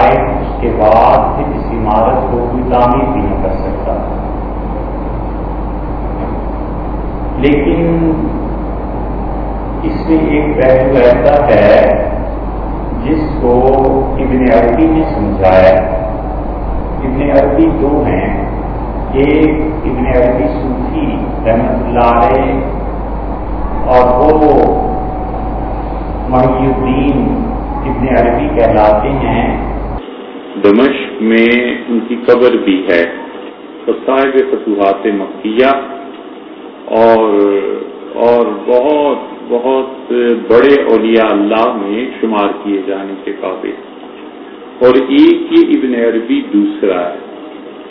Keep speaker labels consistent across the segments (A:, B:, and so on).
A: تو اس کے بعد پھر اس عمارت کو کوئی تعمیر بھی نہیں کر سکتا۔ لیکن اس میں ایک پہلو ایسا ہے، جس کو ابن عربی نے سمجھایا۔ ابن عربی دو ہیں، ایک ابن عربی صوفی رحمت اللہ علیہ، اور وہ محی الدین ابن عربی کہلاتے ہیں۔
B: دمشق میں ان کی قبر بھی ہے۔ صاحب فتوحات مکیہ اور اور بہت بہت بڑے اولیاء اللہ میں شمار کیے جانے کے قابل۔ اور ایک یہ ابن عربی دوسرا ہے۔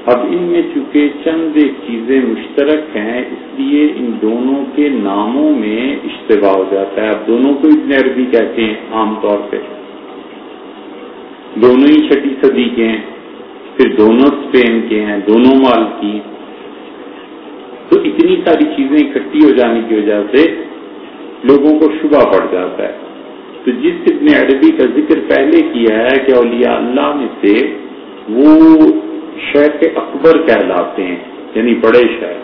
B: اب ان میں چونکہ چند ایک چیزیں مشترک ہیں، اس لیے ان دونوں کے ناموں میں اشتباہ ہو جاتا ہے۔ اب دونوں کو ابن عربی کہتے ہیں عام طور پہ۔ دونوں ہی چھٹی صدی کے ہیں، پھر دونوں اسپین کے ہیں، دونوں مال کی تو اتنی ساری چیزیں اکٹھی ہو جانے کی وجہ سے لوگوں کو شبہ پڑ جاتا ہے۔ تو جس ابن عربی کا ذکر پہلے کیا ہے کہ اولیاء اللہ میں سے وہ شیخ اکبر کہلاتے ہیں یعنی بڑے شہر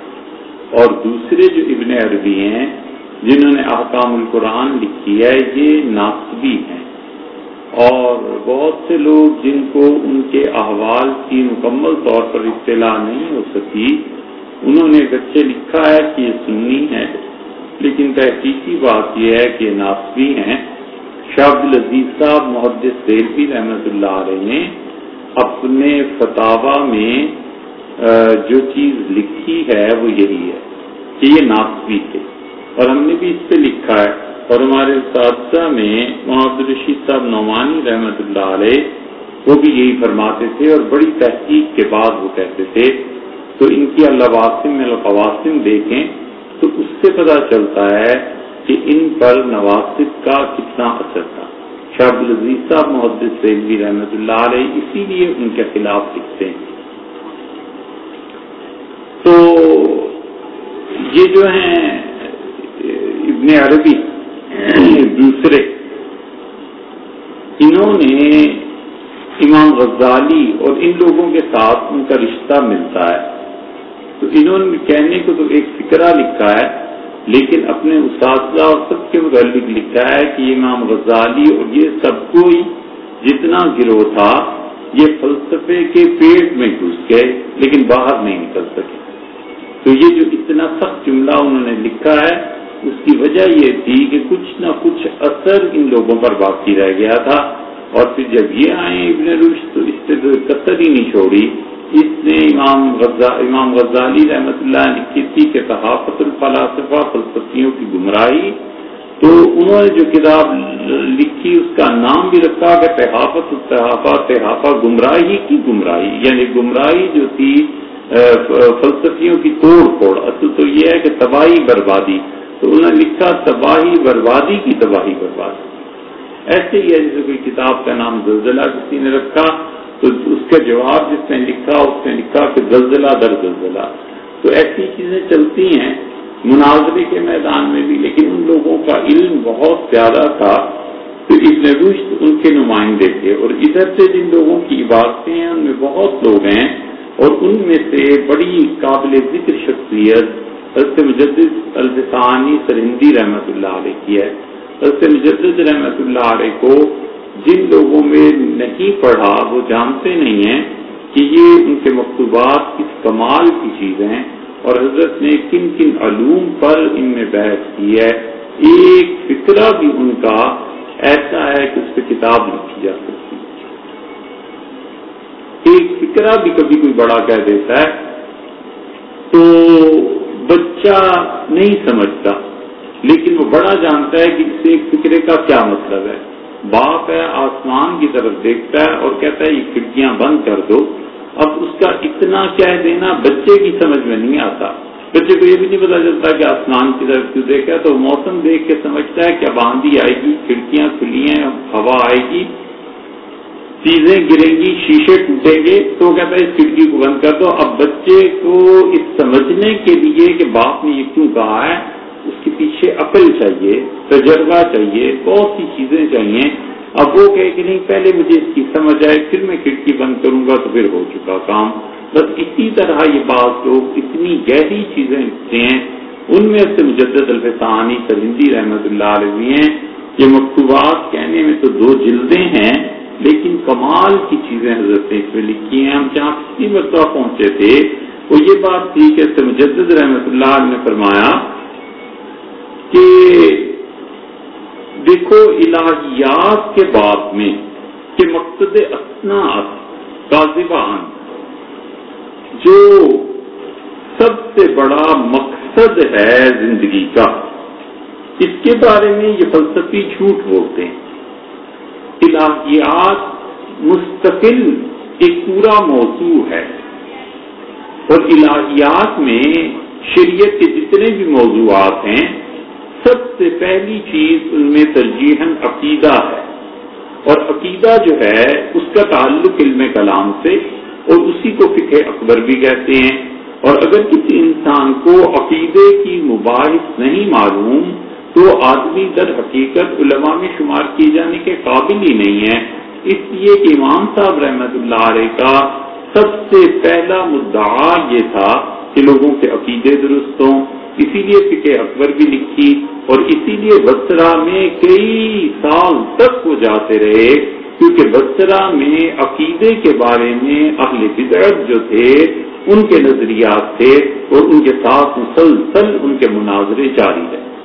B: اور دوسرے جو ابن عربی ہیں، جنہوں نے احکام القرآن لکھی ہے، یہ ناقبی ہیں۔ اور بہت سے لوگ جن کو ان کے احوال کی مکمل طور پر اطلاع نہیں ہو سکی، انہوں نے بچے لکھا ہے کہ یہ سنی ہے، لیکن تحقیقی بات یہ ہے کہ ناصبی ہیں۔ شاہ العزیز صاحب، محدث سیلفی رحمت اللہ علیہ نے اپنے فتوا میں جو چیز لکھی ہے وہ یہی ہے کہ یہ ناصبی تھے۔ اور ہم نے بھی اس پہ لکھا ہے۔ اور ہمارے اساتذہ میں محمد الرشید صاحب نعمانی رحمت اللہ علیہ، وہ بھی یہی فرماتے تھے اور بڑی تحقیق کے بعد وہ کہتے تھے، تو ان کی اللہ واسم القواسم دیکھیں تو اس سے پتا چلتا ہے کہ ان پر نواسب کا کتنا اثر تھا۔ شاہ العزیز صاحب محدود سیلوی رحمۃ اللہ علیہ اسی لیے ان کے خلاف لکھتے ہیں۔ تو یہ جو ہیں ابن عربی دوسرے۔ انہوں نے امام غزالی اور ان لوگوں کے ساتھ ان کا رشتہ ملتا ہے۔ تو انہوں نے کہنے کو تو ایک فکرہ لکھا ہے، لیکن اپنے اساتذہ اور سب کے متعلق لکھا ہے کہ امام غزالی اور یہ سب کوئی جتنا گروہ تھا، یہ فلسفے کے پیٹ میں گھس گئے، لیکن باہر نہیں نکل سکے۔ تو یہ جو اتنا سخت جملہ انہوں نے لکھا ہے اس کی وجہ یہ تھی کہ کچھ نہ کچھ اثر ان لوگوں پر باقی رہ گیا تھا اور پھر جب یہ آئے ابن رشد تو اس سے قطر ہی نہیں چھوڑی۔ اس نے امام غزہ امام غزالی رحمت اللہ نے لکھی تھی کہ تحافت الفلاسفہ فلسفیوں کی گمراہی تو انہوں نے جو کتاب لکھی اس کا نام بھی رکھا کہ تحافت التحافہ، تحافہ گمراہی کی گمراہی یعنی گمراہی جو تھی فلسفیوں کی توڑ پھوڑ۔ اصل تو یہ ہے کہ تباہی بربادی۔ تو انہوں نے لکھا تباہی بربادی کی تباہی بربادی ایسے ہی ہے جیسے کوئی کتاب کا نام زلزلہ کسی نے رکھا، تو اس کا جواب جس نے لکھا، اس نے لکھا کہ زلزلہ در زلزلہ۔ تو ایسی چیزیں چلتی ہیں مناظرے کے میدان میں بھی، لیکن ان لوگوں کا علم بہت زیادہ تھا۔ تو ابن رشد ان کے نمائندے تھے، اور ادھر سے جن لوگوں کی عبادتیں ہیں، ان میں بہت لوگ ہیں، اور ان میں سے بڑی قابل ذکر شخصیت حضرت مجدد الفسانی سرہندی رحمت اللہ علیہ کی ہے۔ حضرت مجدد رحمت اللہ علیہ کو جن لوگوں میں نہیں پڑھا وہ جانتے نہیں ہیں کہ یہ ان کے مکتوبات کس کمال کی چیز ہیں اور حضرت نے کن کن علوم پر ان میں بحث کی ہے۔ ایک فکرہ بھی ان کا ایسا ہے کہ اس پہ کتاب لکھی جا سکتی ایک فکرہ بھی کبھی کوئی بڑا کہہ دیتا ہے تو بچہ نہیں سمجھتا، لیکن وہ بڑا جانتا ہے کہ اس ایک فکرے کا کیا مطلب ہے۔ باپ ہے، آسمان کی طرف دیکھتا ہے اور کہتا ہے، یہ کھڑکیاں بند کر دو۔ اب اس کا اتنا کہہ دینا، بچے کی سمجھ میں نہیں آتا۔ بچے کو یہ بھی نہیں پتا چلتا کہ آسمان کی طرف کیوں دیکھا تو موسم دیکھ کے سمجھتا ہے کہ اب آندھی آئے گی، کھڑکیاں کھلی ہیں، ہوا آئے گی۔ چیزیں گریں گی شیشے ٹوٹیں گے تو کہتا ہے اس کھڑکی کو بند کر دو۔ اب بچے کو اس سمجھنے کے لیے کہ باپ نے یہ کیوں کہا ہے، اس کے پیچھے عقل چاہیے، تجربہ چاہیے، بہت سی چیزیں چاہیے۔ اب وہ کہ نہیں، پہلے مجھے اس کی سمجھ آئے، پھر میں کھڑکی بند کروں گا تو پھر ہو چکا کام۔ بس اسی طرح یہ بات لوگ اتنی گہری چیزیں لکھتے ہیں۔ ان میں سے مجدد الفسانی سرندی رحمت اللہ علیہ ہیں۔ یہ مکتوبات کہنے میں تو دو جلدیں ہیں۔ لیکن کمال کی چیزیں حضرت نے اس میں لکھی ہیں، ہم جہاں کسی مرتبہ پہنچے تھے وہ یہ بات تھی کہ مجدد رحمت اللہ نے فرمایا کہ دیکھو الہیات کے بعد میں کہ مقصد اسناد غازبان جو سب سے بڑا مقصد ہے زندگی کا، اس کے بارے میں یہ فلسفی جھوٹ بولتے ہیں۔ الہیات مستقل ایک پورا موضوع ہے۔ اور الہیات میں شریعت کے جتنے بھی موضوعات ہیں، سب سے پہلی چیز ان میں ترجیح عقیدہ ہے۔ اور عقیدہ جو ہے، اس کا تعلق علم کلام سے، اور اسی کو فکر اکبر بھی کہتے ہیں۔ اور اگر کسی انسان کو عقیدے کی مباحث نہیں معلوم تو آدمی در حقیقت علماء میں شمار کیے جانے کے قابل ہی نہیں ہے اس لیے کہ امام صاحب رحمت اللہ علیہ کا سب سے پہلا مدعا یہ تھا کہ لوگوں کے عقیدے درست ہوں۔ اسی لیے فکر اکبر بھی لکھی اور اسی لیے بسرا میں کئی سال تک وہ جاتے رہے۔ کیونکہ بسرا میں عقیدے کے بارے میں اہل بدعت جو تھے، ان کے نظریات تھے اور ان کے ساتھ مسلسل ان کے مناظرے جاری رہے۔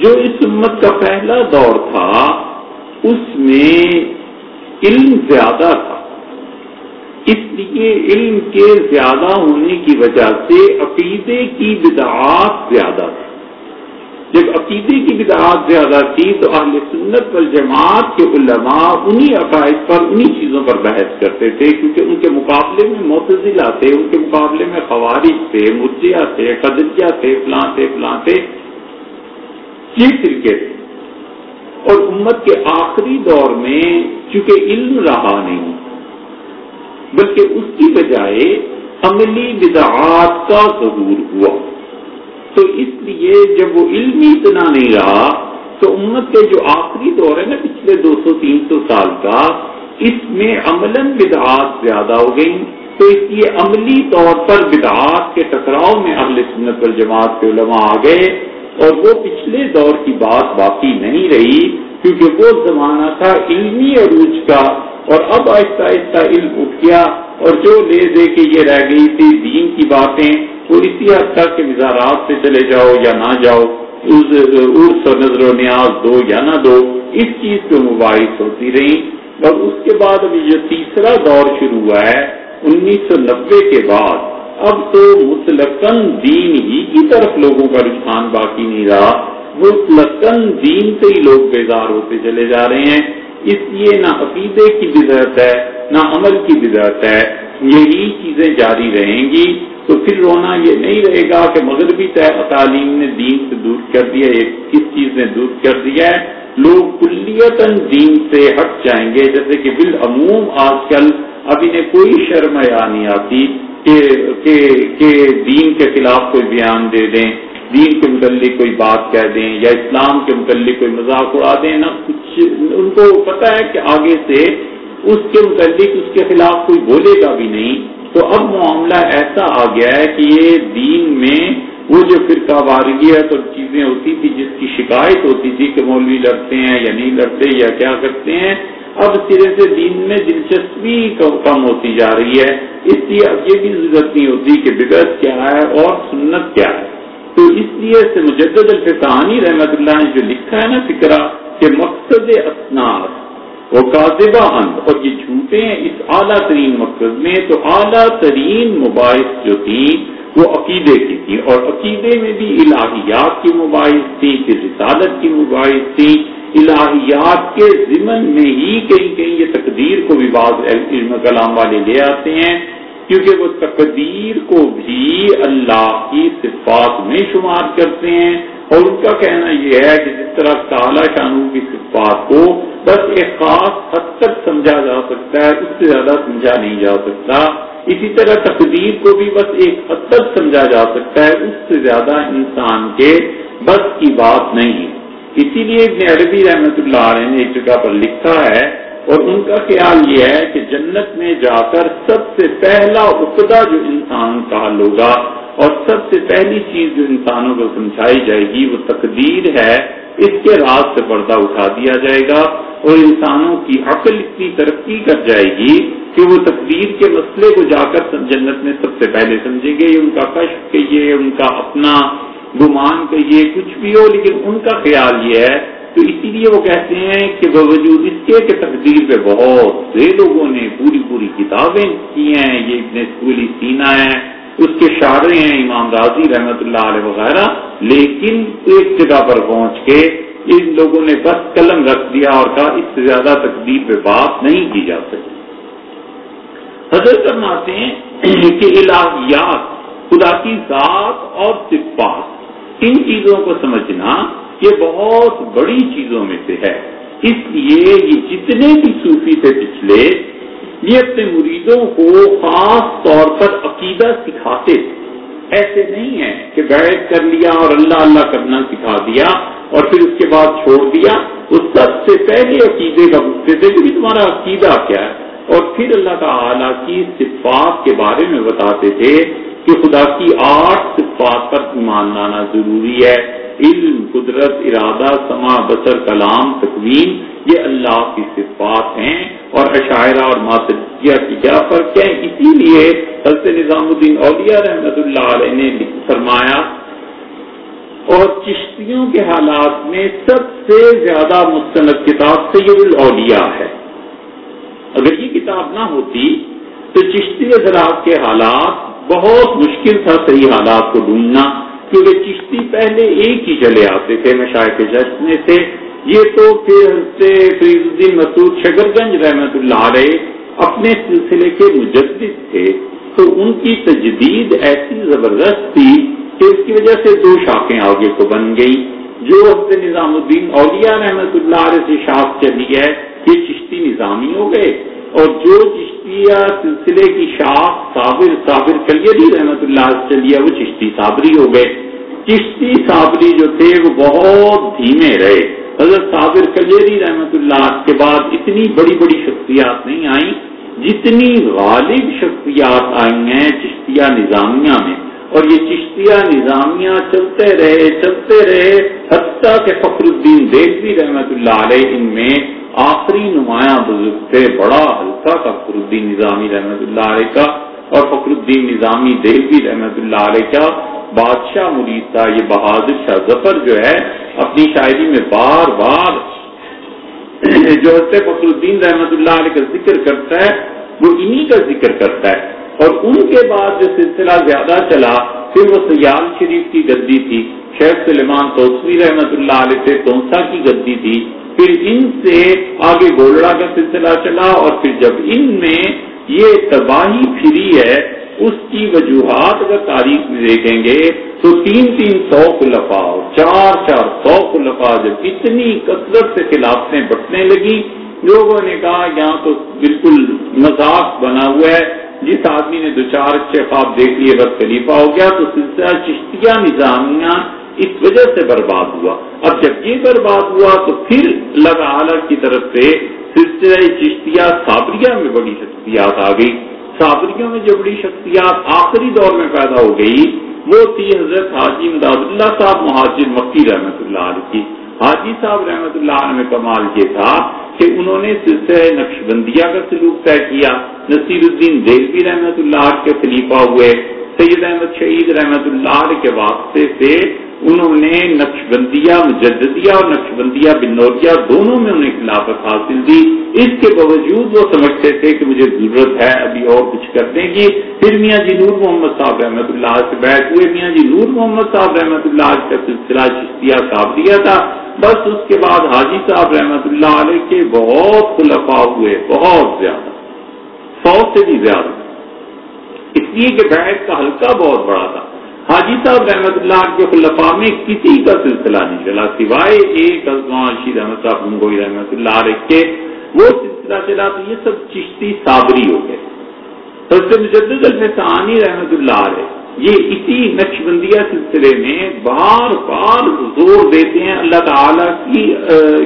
B: جو اس امت کا پہلا دور تھا، اس میں علم زیادہ تھا۔ اس لیے علم کے زیادہ ہونے کی وجہ سے عقیدے کی بدعات زیادہ تھی۔ جب عقیدے کی بدعات زیادہ تھی، تو اہل سنت پر جماعت کے علماء انہی عقائد پر، انہی چیزوں پر بحث کرتے تھے، کیونکہ ان کے مقابلے میں معتزلہ تھے، ان کے مقابلے میں خوارج تھے، مرجیا تھے قدریا تھے، فلاں تھے فلاں تھے۔ یہ فرقے تھے اور امت کے آخری دور میں چونکہ علم رہا نہیں، بلکہ اس کی بجائے عملی بدعات کا ظہور ہوا۔ تو اس لیے جب وہ علمی اتنا نہیں رہا، تو امت کے جو آخری دور ہے نا پچھلے دو سو تین سو سال کا، اس میں عمل بدعات زیادہ ہو گئی تو اس لیے عملی طور پر بدعات کے ٹکراؤ میں اہل سنت پر جماعت کے علماء آ گئے اور وہ پچھلے دور کی بات باقی نہیں رہی کیونکہ وہ زمانہ تھا علمی عروج کا اور اب آہستہ آہستہ علم اٹھ گیا اور جو لے دے کے یہ رہ گئی تھی دین کی باتیں، وہ اسی حد تک کہ مزارات سے چلے جاؤ یا نہ جاؤ عرص اور نظر و نیاز دو یا نہ دو، اس چیز پہ مباحث ہوتی رہی اور اس کے بعد ابھی جو تیسرا دور شروع ہوا ہے، انیس سو نبے کے بعد۔ اب تو مطلقاً دین ہی کی طرف لوگوں کا رجحان باقی نہیں رہا۔ مطلقاً دین سے ہی لوگ بیدار ہوتے چلے جا رہے ہیں۔ اس لیے نہ عقیدے کی بدعت ہے، نہ عمل کی بدعت ہے۔ یہی چیزیں جاری رہیں گی۔ تو پھر رونا یہ نہیں رہے گا کہ مغربی تعلیم نے دین سے دور کر دیا کس چیز نے دور کر دیا ہے؟ لوگ کلیتاً دین سے ہٹ جائیں گے۔ جیسے کہ بالعموم آج کل اب انہیں کوئی شرم یا نہیں آتی۔ کہ دین کے خلاف کوئی بیان دے دیں، دین کے متعلق کوئی بات کہہ دیں یا اسلام کے متعلق کوئی مذاق اڑا دیں، نہ کچھ۔ ان کو پتا ہے کہ آگے سے اس کے متعلق اس کے خلاف کوئی بولے گا بھی نہیں۔ تو اب معاملہ ایسا آ گیا ہے کہ یہ دین میں وہ جو فرقہ واریت اور چیزیں ہوتی تھی، جس کی شکایت ہوتی تھی کہ مولوی لڑتے ہیں یا نہیں لڑتے یا کیا کرتے ہیں اب سرے سے دین میں دلچسپی کم ہوتی جا رہی ہے۔ اس لیے اب یہ بھی ضرورت نہیں ہوتی کہ بگڑ کیا ہے اور سنت کیا ہے۔ تو اس لیے سے مجدد الفطانی رحمت اللہ نے جو لکھا ہے نا فکرہ کہ مقصد اسناد وہ کاذبہ اند اور یہ جھوٹے ہیں اس اعلیٰ ترین مقصد میں، تو اعلیٰ ترین مباحث جو تھی وہ عقیدے کی تھی اور عقیدے میں بھی الہیات کی مباحث تھی کہ رسالت کی مباحث تھی الہیات کے ضمن میں ہی کہیں کہیں یہ تقدیر کو بھی بعض علم کلام والے لے آتے ہیں، کیونکہ وہ تقدیر کو بھی اللہ کی صفات میں شمار کرتے ہیں۔ اور ان کا کہنا یہ ہے کہ جس طرح کالا شانو کی صفات کو بس ایک خاص حد تک سمجھا جا سکتا ہے، اس سے زیادہ سمجھا نہیں جا سکتا۔ اسی طرح تقدیر کو بھی بس ایک حد تک سمجھا جا سکتا ہے، اس سے زیادہ انسان کے بس کی بات نہیں۔ اسی لیے ابن عربی رحمت اللہ علیہ نے ایک جگہ پر لکھا ہے اور ان کا خیال یہ ہے کہ جنت میں جا کر سب سے پہلا عقدہ جو انسان کا حل ہوگا اور سب سے پہلی چیز جو انسانوں کو سمجھائی جائے گی وہ تقدیر ہے، اس کے راز سے پردہ اٹھا دیا جائے گا اور انسانوں کی عقل اتنی ترقی کر جائے گی کہ وہ تقدیر کے مسئلے کو جا کر جنت میں سب سے پہلے سمجھیں گے، ان کا کشف کہیے ان کا اپنا گمان کہیے کچھ بھی ہو، لیکن ان کا خیال یہ ہے، تو اسی لیے وہ کہتے ہیں کہ باوجود اس کے کہ تقدیر پہ بہت سے لوگوں نے پوری پوری کتابیں کی ہیں، یہ ابن اسکولی سینا ہے اس کے شاعرے ہیں امام راضی رحمت اللہ علیہ وغیرہ، لیکن ایک جگہ پر پہنچ کے ان لوگوں نے بس قلم رکھ دیا اور کہا اس سے زیادہ تقدیر پہ بات نہیں کی جا سکتی۔ حضرت فرماتے ہیں کہ الہیات خدا کی ذات اور صفات ان چیزوں کو سمجھنا یہ بہت بڑی چیزوں میں سے ہے۔ اس لیے یہ جتنے بھی صوفی تھے پچھلے، یہ اپنے مریدوں کو خاص طور پر عقیدہ سکھاتے۔ تھے ایسے نہیں ہے کہ بیٹھ کر لیا اور اللہ اللہ کرنا سکھا دیا اور پھر اس کے بعد چھوڑ دیا۔ وہ سب سے پہلے عقیدے کا پوچھتے تھے کہ تمہارا عقیدہ کیا ہے۔ اور پھر اللہ تعالیٰ کی صفات کے بارے میں بتاتے تھے کہ خدا کی آٹھ صفات پر ایمان لانا ضروری ہے۔ علم، قدرت، ارادہ سما بسر کلام تقویم یہ اللہ کی صفات ہیں۔ اور عشاعرہ اور ماتریہ کی کیا فرق ہے؟ اسی لیے حضرت نظام الدین اولیاء رحمت اللہ علیہ نے فرمایا، اور چشتیوں کے حالات میں سب سے زیادہ مستند کتاب سید الاولیاء ہے۔ اگر یہ کتاب نہ ہوتی تو چشتی حضرات کے حالات بہت مشکل تھا صحیح حالات کو ڈھونڈنا، کیونکہ چشتی پہلے ایک ہی چلے آتے تھے مشاعر کے جشن سے یہ تو پھر الدین مسعود شکر گنج رحمت اللہ علیہ اپنے سلسلے کے مجدد تھے۔ تو ان کی تجدید ایسی زبردست تھی کہ اس کی وجہ سے دو شاخیں آگے کو بن گئی جو حفظ نظام الدین اولیاء رحمت اللہ علیہ سے شاخ چلی ہے، یہ چشتی نظامی ہو گئے۔ اور جو چشتیہ سلسلے کی شاخ صابر صابر کلیری رحمت اللہ چلی ہے، وہ چشتی صابری ہو گئے۔ چشتی صابری جو تھے، وہ بہت دھیمے رہے۔ حضرت صابر کلیری رحمت اللہ کے بعد اتنی بڑی بڑی شخصیات نہیں آئیں، جتنی غالب شخصیات آئی ہیں چشتیہ نظامیہ میں۔ اور یہ چشتیہ نظامیہ چلتے رہے چلتے رہے۔ حتیٰ کہ فخر الدین دیکھوی رحمت اللہ علیہ ان میں آخری نمایاں بزرگ تھے، بڑا ہلکا تھا فخر الدین نظامی رحمت اللہ علیہ کا، اور فخر الدین نظامی دیکھوی رحمت اللہ علیہ کا۔ بادشاہ مرید تھا، یہ بہادر شاہ ظفر جو ہے، اپنی شاعری میں بار بار جو حضرت فخر الدین رحمت اللہ علیہ کا ذکر کرتا ہے، وہ انہی کا ذکر کرتا ہے۔ اور ان کے بعد جو سلسلہ زیادہ چلا، پھر وہ سیال شریف کی گدی تھی۔ شیخ سلیمان توسوی رحمت اللہ علیہ سے تونسا کی گدی تھی۔ پھر ان سے آگے گولڑا کا سلسلہ چلا اور پھر جب ان میں یہ تباہی پھری ہے، اس کی وجوہات اگر تاریخ میں دیکھیں گے تو تین تین سو خلفا چار چار سو خلفا جب اتنی کثرت سے خلافتیں بٹنے لگی، لوگوں نے کہا یہاں تو بالکل مذاق بنا ہوا ہے۔ جس آدمی نے دو چار اچھے خواب دیکھ لیے، بس خلیفہ ہو گیا تو سلسلہ چشتیہ نظامیہ اس وجہ سے برباد ہوا۔ اب جب یہ برباد ہوا تو پھر اللہ تعالی کی طرف سے سلسلہ چشتیہ صابریہ میں بڑی شخصیات آ گئی صابریوں میں جو بڑی شخصیات آخری دور میں پیدا ہو گئی، وہ تھی حضرت حاجی مداد اللہ صاحب مہاجر مکی رحمت اللہ علیہ کی۔ حاجی صاحب رحمت اللہ علیہ میں کمال یہ تھا کہ انہوں نے سلسلہ نقش بندیہ کا سلوک طے کیا۔ نصیر الدین دیوی رحمت اللہ کے خلیفہ ہوئے۔ سید احمد شہید رحمت اللہ علیہ کے واسطے سے انہوں نے نقش بندیہ مجددیہ اور نقش بندیہ بنوریا دونوں میں انہیں خلافت حاصل دی۔ اس کے باوجود وہ سمجھتے تھے کہ مجھے ضرورت ہے ابھی اور کچھ کرنے کی۔ پھر میاں جی نور محمد صاحب رحمۃ اللہ سے بیٹھ ہوئے۔ میاں جی نور محمد صاحب رحمۃ اللہ کا سلسلہ چشتیہ صاحب دیا تھا۔ بس اس کے بعد حاجی صاحب رحمت اللہ علیہ کے بہت خلفا ہوئے، بہت زیادہ۔ سو سے بھی زیادہ۔ اس لیے کہ بیٹھ کا حلقہ بہت بڑا تھا۔ حاجی صاحب رحمت اللہ کے خلفا میں کسی کا سلسلہ نہیں چلا، سوائے ایک شیر احمد صاحب گنگوئی رحمت اللہ علیہ کے۔ وہ سلسلہ چلا تو یہ سب چشتی صابری ہو گئے۔ سب سے مجدد الفسانی رحمت اللہ علیہ یہ اسی نقش بندیہ سلسلے میں بار بار زور دیتے ہیں اللہ تعالی کی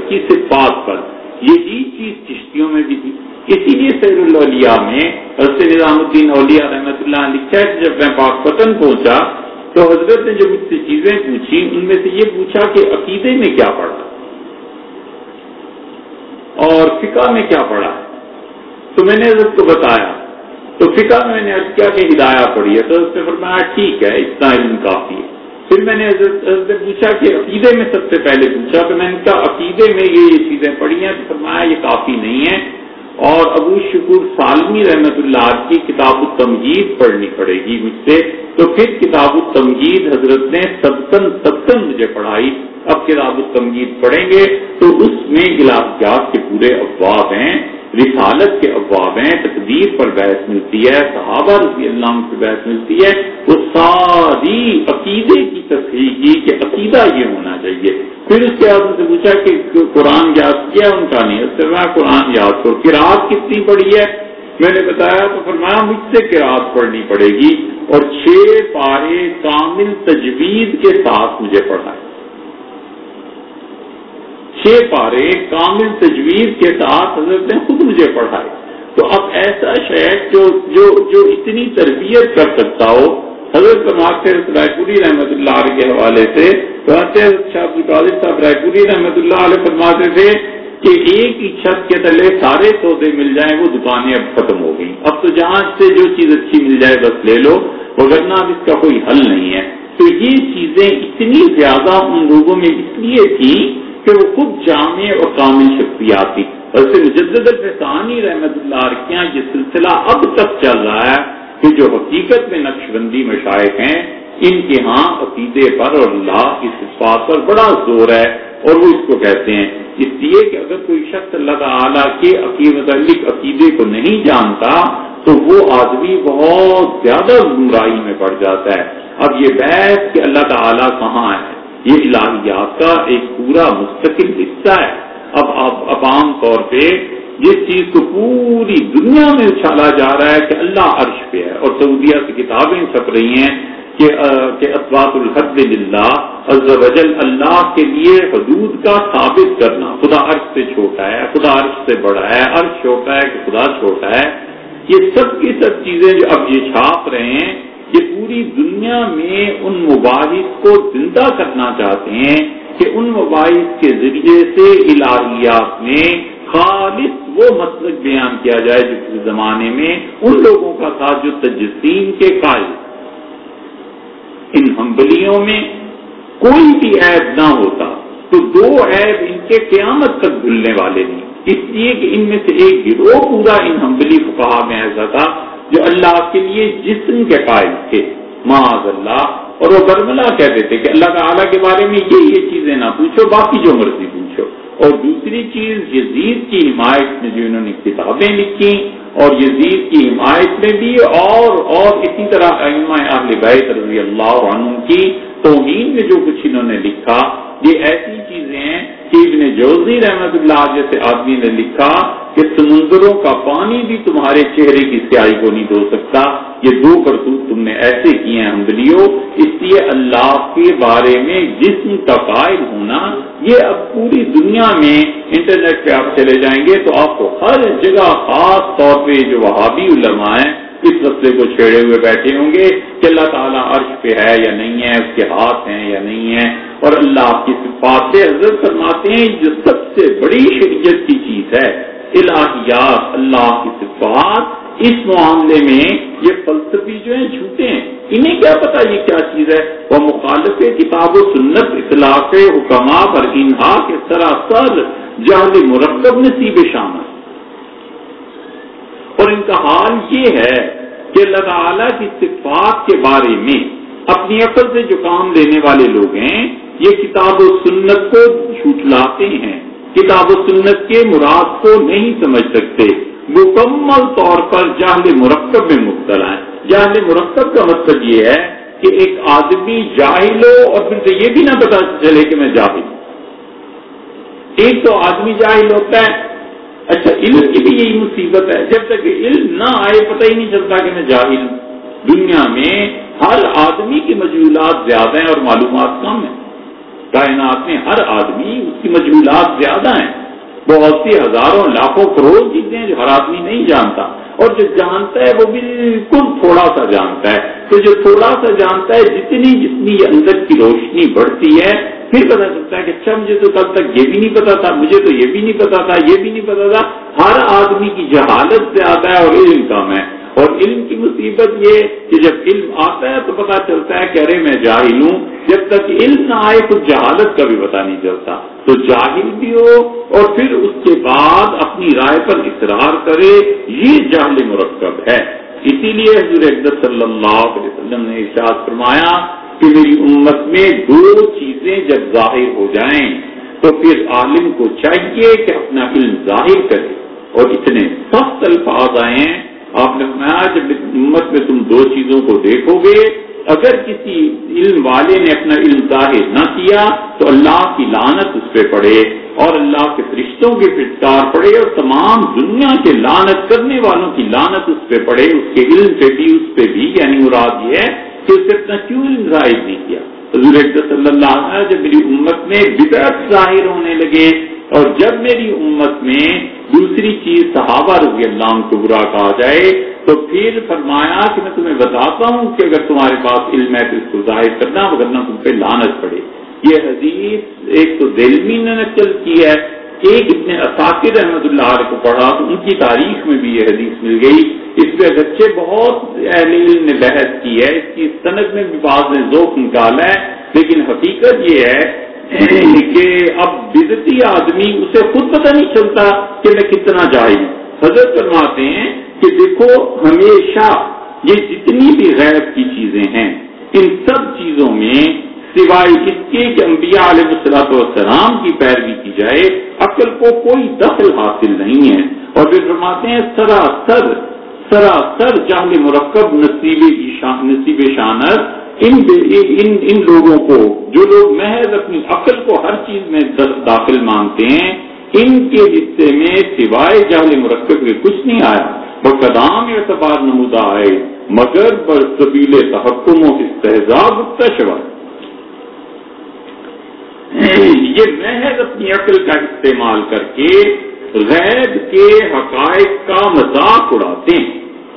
B: کی صفات پر۔ یہی چیز چشتیوں میں بھی تھی۔ اسی لیے سیر اللہ میں حضرت نظام الدین اولیاء رحمۃ اللہ لکھا ہے جب میں پاک پتن پہنچا تو حضرت نے جو مجھ سے چیزیں پوچھی ان میں سے یہ پوچھا کہ عقیدے میں کیا پڑھا؟ اور فقہ میں کیا پڑھا؟ تو میں نے حضرت کو بتایا، تو فکا میں نے کیا کہ ہدایہ پڑھی ہے تو اس نے فرمایا ٹھیک ہے، اتنا علم کافی ہے۔ پھر میں نے حضرت پوچھا کہ عقیدے میں سب سے پہلے پوچھا، تو میں نے کہا عقیدے میں یہ یہ چیزیں پڑھی ہیں، تو فرمایا یہ کافی نہیں ہے اور ابو شکور سالمی رحمت اللہ کی کتاب التمجید پڑھنی پڑے گی مجھ سے۔ تو پھر کتاب التمجید حضرت نے سبکن سبکن مجھے پڑھائی۔ اب کتاب التمجید پڑھیں گے تو اس میں گلاس کے پورے افواہ ہیں۔ رسالت کے افواب ہیں تقدیر پر بحث ملتی ہے، صحابہ رضی اللہ عنہ سے بحث ملتی ہے، وہ ساری عقیدے کی تصحیح کی کہ عقیدہ یہ ہونا چاہیے۔ پھر اس کے بعد ان سے پوچھا کہ قرآن یاد کیا ان کا نہیں؟ اس سے میں قرآن یاد کروں کراط کتنی پڑی ہے؟ میں نے بتایا، تو فرمایا، مجھ سے کراط پڑھنی پڑے گی اور چھ پارے کامل تجوید کے ساتھ مجھے پڑھا چھ پارے کامل تجویز کے ساتھ حضرت نے خود مجھے پڑھائے۔ تو اب ایسا شیخ جو جو جو اتنی تربیت کر سکتا ہو، حضرت رائے پوری رحمۃ اللہ علیہ کے حوالے سے صاحب رائے پوری رحمۃ اللہ علیہ فرماتے تھے کہ ایک ہی چھت کے تلے سارے سودے مل جائیں، وہ دکانیں اب ختم ہو گئی اب تو جہاں سے جو چیز اچھی مل جائے بس لے لو، ورنہ اب اس کا کوئی حل نہیں ہے۔ تو یہ چیزیں اتنی زیادہ ان لوگوں میں اس لیے تھی کہ وہ خود جامع اور کامل شخصیات تھی اور مجدد الفسانی رحمت اللہ عرقیاں یہ سلسلہ اب تک چل رہا ہے کہ جو حقیقت میں نقش بندی مشائق ہیں، ان کے ہاں عقیدے پر اور اللہ کی صفات پر بڑا زور ہے اور وہ اس کو کہتے ہیں۔ اس لیے کہ اگر کوئی شخص اللہ تعالیٰ کے عقید متعلق عقیدے کو نہیں جانتا، تو وہ آدمی بہت زیادہ گمراہی میں پڑ جاتا ہے۔ اب یہ بحث کہ اللہ تعالیٰ کہاں ہے۔ یہ الہیات کا ایک پورا مستقل حصہ ہے۔ اب اب عام طور پہ جس چیز کو پوری دنیا میں اچھالا جا رہا ہے کہ اللہ عرش پہ ہے اور سعودیہ سے کتابیں چھپ رہی ہیں کہ اطباط الحد عز وجل اللہ کے لیے حدود کا ثابت کرنا۔ خدا عرش سے چھوٹا ہے، خدا عرش سے بڑا ہے، عرش چھوٹا ہے کہ خدا چھوٹا ہے۔ یہ سب کی سب چیزیں جو اب یہ چھاپ رہے ہیں یہ پوری دنیا میں ان مباحث کو زندہ کرنا چاہتے ہیں کہ ان مباحث کے ذریعے سے الہیات میں خالص وہ مسلک بیان کیا جائے جس زمانے میں ان لوگوں کا تھا جو تجسیم کے قائل ان ہمبلیوں میں کوئی بھی عیب نہ ہوتا، تو دو عیب ان کے قیامت تک بھولنے والے نہیں اس لیے کہ ان میں سے ایک گروہ پورا ان ہمبلی فقہا میں ایسا تھا جو اللہ کے لیے جسم کے قائل تھے۔ معاذ اللہ۔ اور وہ برملا کہتے تھے کہ اللہ تعالیٰ کے بارے میں یہ یہ چیزیں نہ پوچھو، باقی جو مرضی پوچھو۔ اور دوسری چیز، یزید کی حمایت میں جو انہوں نے کتابیں لکھی اور یزید کی حمایت میں بھی اور اور اسی طرح اہل بیت رضی اللہ عنہ کی توہین میں جو کچھ انہوں نے لکھا۔ یہ ایسی چیزیں ہیں کہ ابن جوزی رحمت اللہ جیسے آدمی نے لکھا کہ سمندروں کا پانی بھی تمہارے چہرے کی سیاہی کو نہیں دھو سکتا۔ یہ دو کرتوت تم نے ایسے کیے ہیں ہمدلیوں اس لیے اللہ کے بارے میں جسم کا قائل ہونا، یہ اب پوری دنیا میں انٹرنیٹ پہ آپ چلے جائیں گے تو آپ کو ہر جگہ خاص طور پہ جو وہابی علماء ہیں اس مسئلے کو چھیڑے ہوئے بیٹھے ہوں گے کہ اللہ تعالیٰ عرش پہ ہے یا نہیں ہے، اس کے ہاتھ ہیں یا نہیں ہے اور اللہ کی صفات حضرت فرماتے ہیں، جو سب سے بڑی شریعت کی چیز ہے۔ الہیات اللہ کی صفات۔ اس معاملے میں یہ فلسفی جو ہیں، جھوٹے ہیں۔ انہیں کیا پتا یہ کیا چیز ہے؟ وہ مخالف کتاب و سنت، اطلاق حکمہ پر انہا کے سراسر جہاں مرکب نصیب شامل اور ان کا حال یہ ہے کہ اللہ تعالی کی صفات کے بارے میں اپنی عقل سے جو کام لینے والے لوگ ہیں یہ کتاب و سنت کو جھوٹلاتے ہیں۔ کتاب و سنت کے مراد کو نہیں سمجھ سکتے۔ مکمل طور پر جاہل مرکب میں مبتلا ہے جاہل مرکب کا مطلب یہ ہے کہ ایک آدمی جاہل ہو اور پھر سے یہ بھی نہ پتا چلے کہ میں جاہل ہوں۔ ایک تو آدمی جاہل ہوتا ہے۔ اچھا علم کی بھی یہی مصیبت ہے۔ جب تک علم نہ آئے، پتہ ہی نہیں چلتا کہ میں جاہل ہوں۔ دنیا میں ہر آدمی کی مجبولات زیادہ ہیں اور معلومات کم ہیں۔ کائنات میں ہر آدمی اس کی مجبولات زیادہ ہیں۔ بہت سی ہزاروں، لاکھوں کروڑ چیزیں جو ہر آدمی نہیں جانتا۔ اور جو جانتا ہے وہ بالکل تھوڑا سا جانتا ہے۔ تو جو تھوڑا سا جانتا ہے، جتنی جتنی اندر کی روشنی بڑھتی ہے، پھر پتا چلتا ہے کہ اچھا مجھے تو کل تک یہ بھی نہیں پتا تھا، مجھے تو یہ بھی نہیں پتا تھا، یہ بھی نہیں پتا تھا۔ ہر آدمی کی جہالت سے آتا ہے اور علم کم ہے۔ اور علم کی مصیبت یہ کہ جب علم آتا ہے تو پتا چلتا ہے کہ ارے میں جاہل ہوں، جب تک علم نہ آئے تو جہالت کا بھی پتا نہیں چلتا۔ تو جاہل بھی ہو اور پھر اس کے بعد اپنی رائے پر اقرار کرے، یہ جاہل مرکب ہے۔ اسی لیے حضور اقدس صلی اللہ علیہ وسلم نے ارشاد فرمایا کہ میری امت میں دو چیزیں جب ظاہر ہو جائیں، تو پھر عالم کو چاہیے کہ اپنا علم ظاہر کرے۔ اور اتنے سخت الفاظ آئے ہیں آپ نے فرمایا جب امت میں تم دو چیزوں کو دیکھو گے، اگر کسی علم والے نے اپنا علم ظاہر نہ کیا، تو اللہ کی لانت اس پہ پڑے اور اللہ کے فرشتوں کے فٹکار پڑے اور تمام دنیا کے لانت کرنے والوں کی لانت اس پہ پڑے، اس کے علم پہ بھی، اس پہ بھی یعنی مراد یہ ہے کہ اس سے اپنا کیوں علم ظاہر نہیں کیا؟ حضور صلی اللہ علیہ وسلم جب میری امت میں بدعت ظاہر ہونے لگے اور جب میری امت میں دوسری چیز صحابہ رضی اللہ عنہ کو برا کہا جائے، تو پھر فرمایا کہ میں تمہیں بتاتا ہوں کہ اگر تمہارے پاس علم ہے تو اس کو ظاہر کرنا ورنہ تم پہ لانت پڑے۔ یہ حدیث ایک تو دلمی نے نقل کی ہے ایک اتنے اساکر احمد اللہ علیہ کو پڑھا تو ان کی تاریخ میں بھی یہ حدیث مل گئی۔ اس پہ اگرچہ بہت اہل علم نے بحث کی ہے، اس کی صنعت میں بھی بعض نے ذوق نکالا ہے، لیکن حقیقت یہ ہے کہ اب بدتی آدمی اسے خود پتہ نہیں چلتا کہ میں کتنا جائز حضرت فرماتے ہیں کہ دیکھو ہمیشہ یہ جتنی بھی غیر کی چیزیں ہیں، ان سب چیزوں میں سوائے اس کے کہ انبیاء علیہ السلاط والسلام کی پیروی کی جائے، عقل کو کوئی دخل حاصل نہیں ہے۔ اور پھر فرماتے ہیں سراسر سراسر جہل مرکب نصیب نصیب شانت ان ان ان لوگوں کو، جو لوگ محض اپنی عقل کو ہر چیز میں داخل مانتے ہیں، ان کے حصے میں سوائے جہل مرکب کے کچھ نہیں آیا وہ قدام اعتبار نمودہ آئے، مگر بر قبیل تحکم و استحزاب تشور یہ محض اپنی عقل کا استعمال کر کے غیب کے حقائق کا مذاق اڑاتے ہیں۔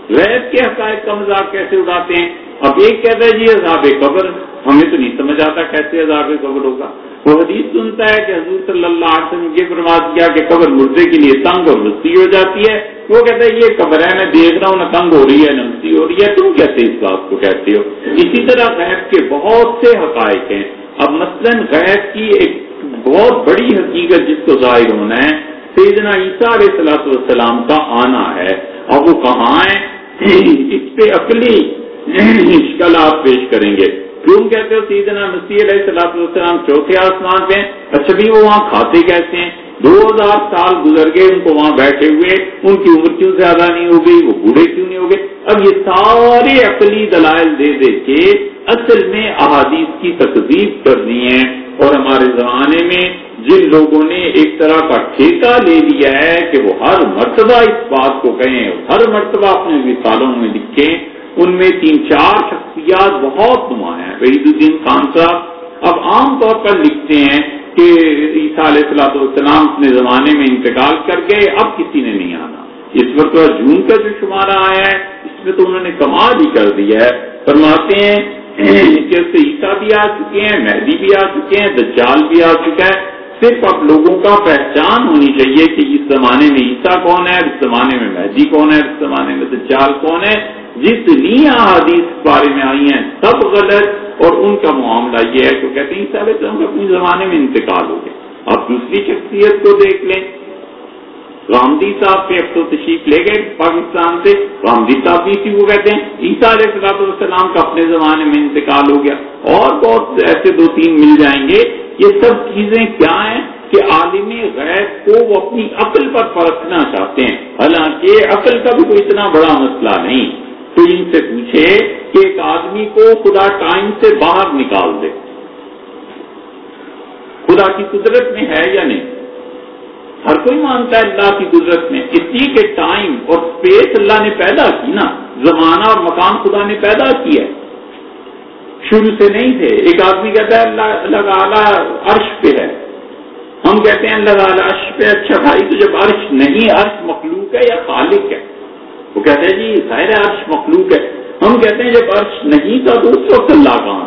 B: غیب کے حقائق کا مذاق کیسے اڑاتے ہیں؟ اب ایک کہتا ہے جی عذاب قبر، ہمیں تو نہیں سمجھ آتا کیسے عذاب قبر ہوگا۔ وہ حدیث سنتا ہے کہ حضور صلی اللہ علیہ وسلم یہ فرمات کیا کہ قبر مردے کے لیے تنگ اور مستی ہو جاتی ہے۔ وہ کہتا ہے، یہ قبر ہے، میں دیکھ رہا ہوں، نہ تنگ ہو رہی ہے، نہ مستی ہو رہی ہے۔ تم کیسے اس بات کو کہتے ہو؟ اسی طرح غیب کے بہت سے حقائق ہیں۔ اب مثلاً غیب کی ایک بہت بڑی حقیقت جس کو ظاہر ہونا ہے، سیدنا عیسیٰ علیہ السلاۃ والسلام کا آنا ہے۔ اور وہ کہاں ہے اس پہ عقلی اشکالات پیش کریں گے۔ کیوں کہتے ہو سیدنا مسیح علیہ السلاۃ والسلام چوتھے آسمان پہ اچھا بھی وہ وہاں کھاتے کیسے ہیں؟ دو ہزار سال گزر گئے ان کو وہاں بیٹھے ہوئے۔ ان کی عمر کیوں زیادہ نہیں ہو گئی؟ وہ بوڑھے کیوں نہیں ہو گئے؟ اب یہ سارے عقلی دلائل دے دے کے اصل میں احادیث کی تقزیب کرنی ہے۔ اور ہمارے زمانے میں جن لوگوں نے ایک طرح کا ٹھیکہ لے لیا ہے کہ وہ ہر مرتبہ اس بات کو کہیں ہر مرتبہ اپنے مثالوں میں لکھیں ان میں تین چار شخصیات بہت نمایاں وحید الدین خان صاحب اب عام طور پر لکھتے ہیں کہ عیسیٰ علیہ السلاۃ والسلام اپنے زمانے میں انتقال کر گئے، اب کسی نے نہیں آنا۔ اس وقت جون کا جو شمارہ آیا ہے، اس میں تو انہوں نے کمال ہی کر دیا ہے۔ فرماتے ہیں کہ عیسیٰ بھی آ چکے ہیں، مہدی بھی آ چکے ہیں، دجال بھی آ چکا ہے۔ صرف اب لوگوں کا پہچان ہونی چاہیے کہ اس زمانے میں عیسیٰ کون ہے، اس زمانے میں مہدی کون ہے، اس زمانے میں دجال کون ہے۔ جتنی احادیث بارے میں آئی ہیں، سب غلط اور ان کا معاملہ یہ ہے کہ کہتے ہیں عیسیٰ علیہ السلام کا اپنے زمانے میں انتقال ہو گیا اب دوسری شخصیت کو دیکھ لیں۔ رامدی صاحب کے اب تو تشریف لے گئے پاکستان سے۔ رامدی صاحب بھی اسی کو کہتے ہیں۔ عیسیٰ علیہ السلام السلام کا اپنے زمانے میں انتقال ہو گیا۔ اور بہت ایسے دو تین مل جائیں گے۔ یہ سب چیزیں کیا ہیں کہ عالم غیر کو وہ اپنی عقل پر پرکھنا چاہتے ہیں۔ حالانکہ عقل کا بھی کوئی اتنا بڑا مسئلہ نہیں۔ تو ان سے پوچھے کہ ایک آدمی کو خدا ٹائم سے باہر نکال دے۔ خدا کی قدرت میں ہے یا نہیں؟ ہر کوئی مانتا ہے اللہ کی قدرت میں۔ اسی کے ٹائم اور اسپیس اللہ نے پیدا کی نا۔ زمانہ اور مکان خدا نے پیدا کیا۔ ہے شروع سے نہیں تھے۔ ایک آدمی کہتا ہے اللہ اللہ تعالیٰ عرش پہ ہے۔ ہم کہتے ہیں اللہ تعالیٰ عرش پہ اچھا بھائی تو جب عرش نہیں، عرش مخلوق ہے یا خالق ہے؟ وہ کہتے ہیں جی ظاہر عرش مخلوق ہے۔ ہم کہتے ہیں جب عرش نہیں تھا تو اس وقت اللہ کہاں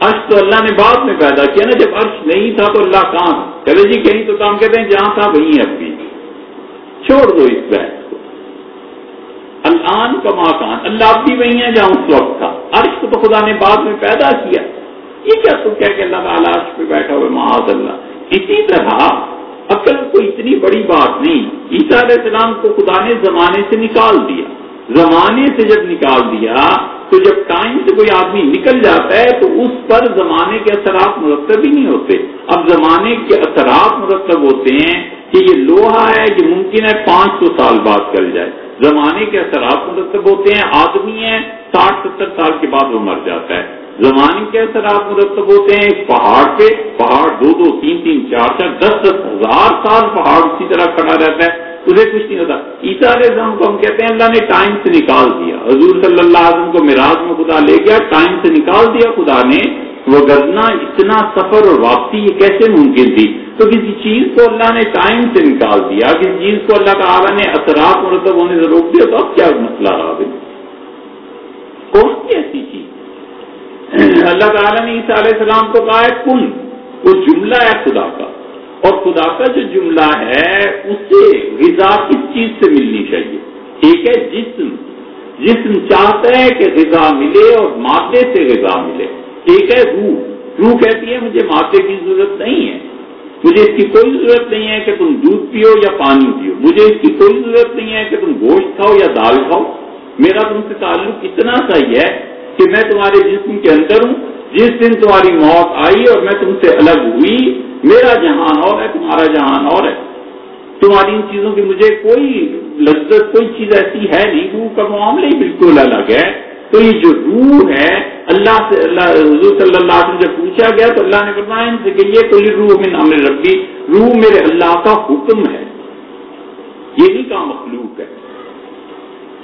B: عرش تو اللہ نے بعد میں پیدا کیا نا، جب عرش نہیں تھا تو اللہ کہاں چلے جی کہیں تو کام کہتے ہیں جہاں تھا وہیں اب بھی چھوڑ دو اس بحث کو۔ الان کا مکان، اللہ اب بھی وہی ہے جہاں اس وقت تھا۔ عرش کو تو خدا نے بعد میں پیدا کیا۔ یہ کیا تو کیا کہ اللہ تعالیٰ عرش پہ بیٹھا ہوئے معاذ اللہ۔ اسی طرح عقل اتنی بڑی بات نہیں۔ عیسیٰ علیہ السلام کو خدا نے زمانے سے نکال دیا۔ زمانے سے جب نکال دیا، تو جب ٹائم سے کوئی آدمی نکل جاتا ہے، تو اس پر زمانے کے اثرات مرتب ہی نہیں ہوتے۔ اب زمانے کے اثرات مرتب ہوتے ہیں کہ یہ لوہا ہے، یہ ممکن ہے پانچ سو سال بعد چل جائے۔ زمانے کے اثرات مرتب ہوتے ہیں، آدمی ہے، ساٹھ ستر سال کے بعد وہ مر جاتا ہے۔ زمانے کے اثرات مرتب ہوتے ہیں، پہاڑ پہ، پہاڑ دو دو، تین تین، چار چار، دس دس ہزار سال پہاڑ اسی طرح کھڑا رہتا ہے۔ اسے کچھ نہیں ہوتا۔ عیسیٰ علیہ السلام کو ہم کہتے ہیں، اللہ نے ٹائم سے نکال دیا۔ حضور صلی اللہ علیہ وسلم کو میراج میں خدا لے گیا، ٹائم سے نکال دیا خدا نے۔ وہ گرنا اتنا سفر اور واپسی یہ کیسے ممکن تھی؟ تو کسی چیز کو اللہ نے ٹائم سے نکال دیا، کسی چیز کو اللہ تعالیٰ نے اثرات مرتب ہونے سے روک دیا، تو اب کیا مسئلہ رہا کون سی ایسی چیز؟ اللہ تعالیٰ نے عیسیٰ علیہ السلام کو کہا ہے، کن؟ وہ جملہ ہے خدا کا۔ اور خدا کا جو جملہ ہے، اسے غذا کس چیز سے ملنی چاہیے؟ ایک ہے، جسم۔ جسم چاہتا ہے کہ غذا ملے اور مادے سے غذا ملے۔ ایک ہے، روح۔ روح کہتی ہے، مجھے مادے کی ضرورت نہیں ہے۔ مجھے اس کی کوئی ضرورت نہیں ہے کہ تم دودھ پیو یا پانی پیو۔ مجھے اس کی کوئی ضرورت نہیں ہے کہ تم گوشت کھاؤ یا دال کھاؤ۔ میرا تم سے تعلق اتنا سا ہی ہے کہ میں تمہارے جسم کے اندر ہوں، جس دن تمہاری موت آئی اور میں تم سے الگ ہوئی، میرا جہان اور ہے، تمہارا جہان اور ہے۔ تمہاری ان چیزوں کی مجھے کوئی لذت، کوئی چیز ایسی ہے نہیں روح کا معاملہ ہی بالکل الگ ہے۔ تو یہ جو روح ہے، اللہ سے، اللہ، حضور صلی اللہ علیہ وسلم جب پوچھا گیا تو اللہ نے فرمایا، ان سے کہ یہ کوئی روح میں نام ربی، روح میرے اللہ کا حکم ہے۔ یہ کا مخلوق ہے۔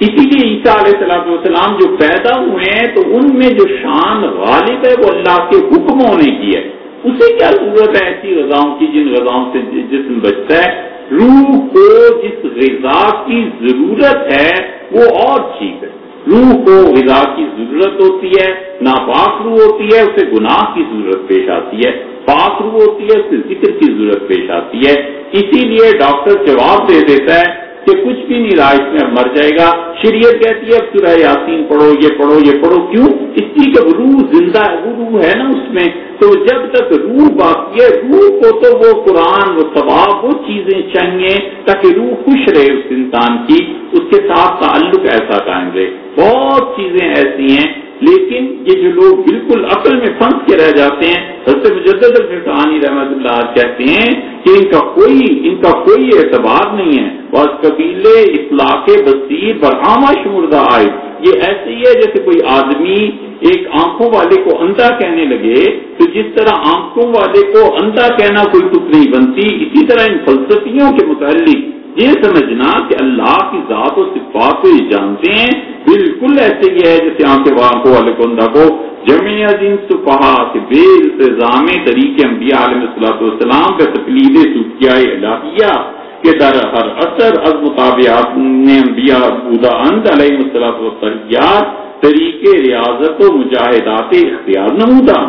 B: اسی لیے عیسیٰ علیہ السلام والسلام جو پیدا ہوئے ہیں، تو ان میں جو شان غالب ہے، وہ اللہ کے حکم ہونے کی ہے۔ اسے کیا ضرورت ہے ایسی غذاؤں کی، جن غذاؤں سے جسم بچتا ہے؟ روح کو جس غذا کی ضرورت ہے، وہ اور چیز ہے۔ روح کو غذا کی ضرورت ہوتی ہے، ناپاک روح ہوتی ہے، اسے گناہ کی ضرورت پیش آتی ہے۔ پاک روح ہوتی ہے، اسے ذکر کی ضرورت پیش آتی ہے۔ اسی لیے ڈاکٹر جواب دے دیتا ہے کہ کچھ بھی نہیں رہا اس میں مر جائے گا۔ شریعت کہتی ہے، اب سورہ یاسین پڑھو، یہ پڑھو یہ پڑھو۔ کیوں؟ اس کی کہ روح زندہ ہے وہ روح ہے نا اس میں۔ تو جب تک روح باقی ہے، روح کو تو وہ قرآن، وہ ثواب، وہ چیزیں چاہیے تاکہ روح خوش رہے اس انسان کی۔ اس کے ساتھ تعلق ایسا قائم رہے بہت چیزیں ایسی ہیں لیکن یہ جو لوگ بالکل عقل میں پھنس کے رہ جاتے ہیں، حضرت مجدد الفانی رحمت اللہ کہتے ہیں کہ ان کا کوئی، ان کا کوئی اعتبار نہیں ہے۔ بس قبیلے اطلاق بصیر برآمہ شمردہ آئے۔ یہ ایسے ہی ہے جیسے کوئی آدمی ایک آنکھوں والے کو اندھا کہنے لگے، تو جس طرح آنکھوں والے کو اندھا کہنا کوئی تک نہیں بنتی، اسی طرح ان فلسفیوں کے متعلق یہ سمجھنا کہ اللہ کی ذات و صفات کو یہ جانتے ہیں، بالکل ایسے ہی ہے جیسے آنکھیں آنکھوں والے کو اندھا کو۔ جمع دن سپہا کہ بے التظام طریقے انبیاء علیہ السلاۃ والسلام کا تقلید سوکھیا الہیہ کے در ہر اثر از مطابعات نے انبیاء بودا اند علیہ السلاۃ والسلیات طریقے، ریاضت و مجاہدات اختیار نمودہ۔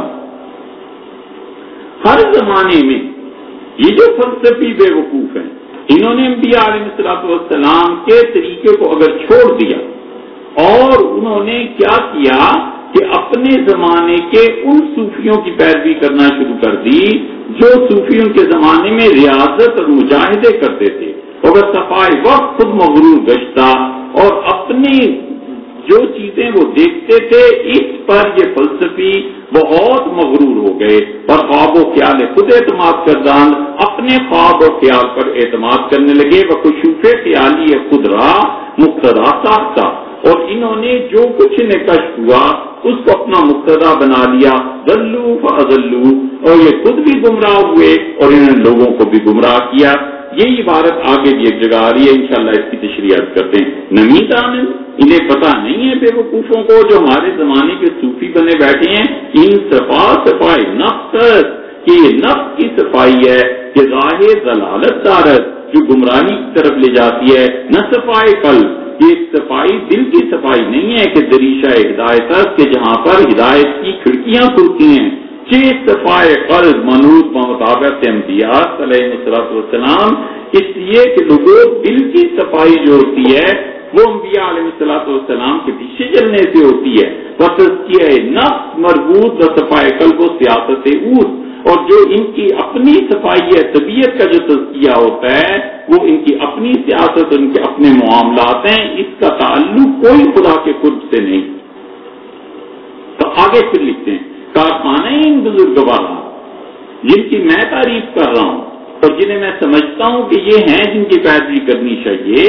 B: ہر زمانے میں یہ جو فلسفی بے وقوف ہیں انہوں نے انبیاء علیہ السلاط والسلام کے طریقے کو اگر چھوڑ دیا اور انہوں نے کیا کیا کہ اپنے زمانے کے ان صوفیوں کی پیروی کرنا شروع کر دی جو صوفیوں کے زمانے میں ریاضت اور مجاہدے کرتے تھے۔ اور صفائی وقت خود مغرور گشتہ اور اپنی جو چیزیں وہ دیکھتے تھے، اس پر یہ فلسفی بہت مغرور ہو گئے اور خواب و خیال خود اعتماد کردان اپنے خواب و خیال پر اعتماد کرنے لگے وہ خشوف خیالی خود راہ مقتدا ساختہ اور انہوں نے جو کچھ نکش ہوا اس کو اپنا مقتدا بنا لیا دلو فضلو اور یہ خود بھی گمراہ ہوئے اور انہوں نے لوگوں کو بھی گمراہ کیا۔ یہ عبارت آگے بھی ایک جگہ آ رہی ہے، انشاءاللہ اس کی تشریح کرتے ہیں۔ نمیتا انہیں پتا نہیں ہے بے وقوفوں کو جو ہمارے زمانے کے صوفی بنے بیٹھے ہیں ان صفا صفائی نفس کہ یہ نفس کی صفائی ہے، کہ ظاہر ضلالت دارت جو گمراہی کی طرف لے جاتی ہے، نہ صفائی پل۔ یہ صفائی دل کی صفائی نہیں ہے کہ دریشہ ہدایت کہ جہاں پر ہدایت کی کھڑکیاں کھلتی ہیں۔ صفائے قلب منوط مطابق امتیاز علیہ نصرت والسلام، اس لیے کہ لوگوں دل کی صفائی جو ہوتی ہے، وہ انبیاء علیہ السلاۃ والسلام کے پیچھے چلنے سے ہوتی ہے۔ تزکیہ نفس مربوط و صفائی قلب و سیاست اوت اور جو ان کی اپنی صفائی ہے، طبیعت کا جو تزکیہ ہوتا ہے، وہ ان کی اپنی سیاست، ان کے اپنے معاملات ہیں۔ اس کا تعلق کوئی خدا کے قرب سے نہیں۔ تو آگے پھر لکھتے ہیں۔ کارخانے ان بزرگ والا جن کی میں تعریف کر رہا ہوں اور جنہیں میں سمجھتا ہوں کہ یہ ہیں جن کی پیروی کرنی چاہیے۔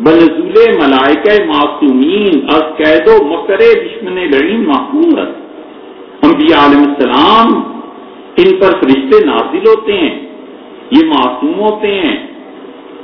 B: بنزول ملائکہ معصومین از قید و مکر دشمن لڑین محفوظ انبیاء علیہ السلام ان پر فرشتے نازل ہوتے ہیں، یہ معصوم ہوتے ہیں۔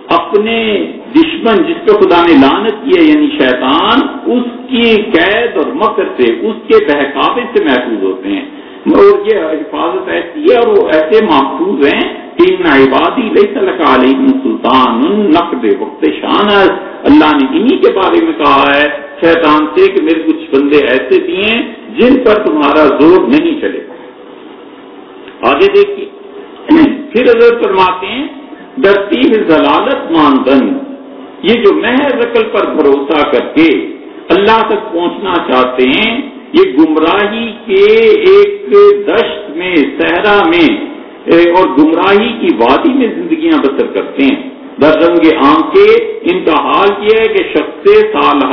B: اپنے دشمن جس پہ خدا نے لانت کیا یعنی شیطان، اس کی قید اور مکر سے، اس کے بہکاوے سے محفوظ ہوتے ہیں۔ اور یہ حفاظت ایسی ہے اور وہ ایسے محفوظ ہیں کہ ان عبادی علیہ سلطان، نقد وقت شان اللہ نے انہی کے بارے میں کہا ہے، شیطان سے کہ میرے کچھ بندے ایسے بھی ہیں جن پر تمہارا زور نہیں چلے۔ آگے دیکھیے۔ پھر اگر فرماتے ہیں درتی ضلالت ماندن۔ یہ جو محض عقل پر بھروسہ کر کے اللہ تک پہنچنا چاہتے ہیں، یہ گمراہی کے ایک دشت میں، صحرا میں اور گمراہی کی وادی میں زندگیاں بسر کرتے ہیں۔ در رنگ آنکھیں ان کا حال یہ ہے کہ شخص سالہ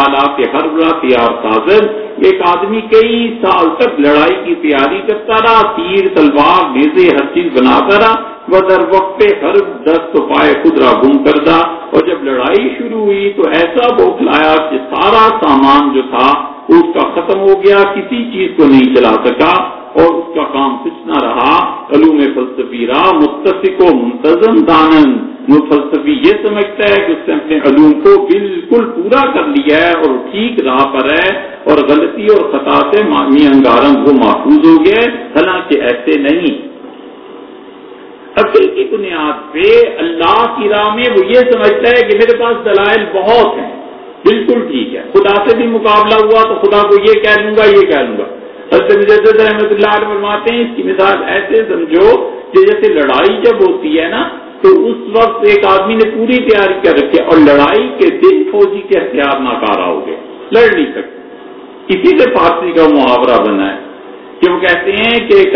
B: آلات ہر تیار تازر، ایک آدمی کئی سال تک لڑائی کی تیاری کرتا رہا، تیر، تلوار، نیزے، ہر چیز بناتا رہا۔ وہ در وقت ہر دست پائے خدرا گم کردہ۔ اور جب لڑائی شروع ہوئی تو ایسا بوکھلایا کہ سارا سامان جو تھا اس کا ختم ہو گیا، کسی چیز کو نہیں چلا سکا۔ اور اس کا کام کچھ رہا۔ علوم فلسفی رہا متصق و منتظم دانن۔ وہ فلسفی یہ سمجھتا ہے کہ اس نے اپنے علوم کو بالکل پورا کر لیا ہے اور ٹھیک راہ پر ہے۔ اور غلطی اور خطا سے مانی انگارم وہ محفوظ ہو گئے حالانکہ ایسے نہیں۔ عقل کی بنیاد پہ اللہ کی راہ میں وہ یہ سمجھتا ہے کہ میرے پاس دلائل بہت ہیں۔ بالکل ٹھیک ہے۔ خدا سے بھی مقابلہ ہوا تو خدا کو یہ کہہ لوں گا، یہ کہہ لوں گا۔ مجدد رحمۃ اللہ علیہ فرماتے ہیں، اس کی مثال ایسے سمجھو کہ جیسے لڑائی جب ہوتی ہے نا، تو اس وقت ایک آدمی نے پوری تیاری کر رکھی اور لڑائی کے دن فوجی کے ہتھیار ناکارا ہو گئے۔ لڑ نہیں سکتے۔ اسی سے فارسی کا محاورہ بنا ہے کہ وہ کہتے ہیں کہ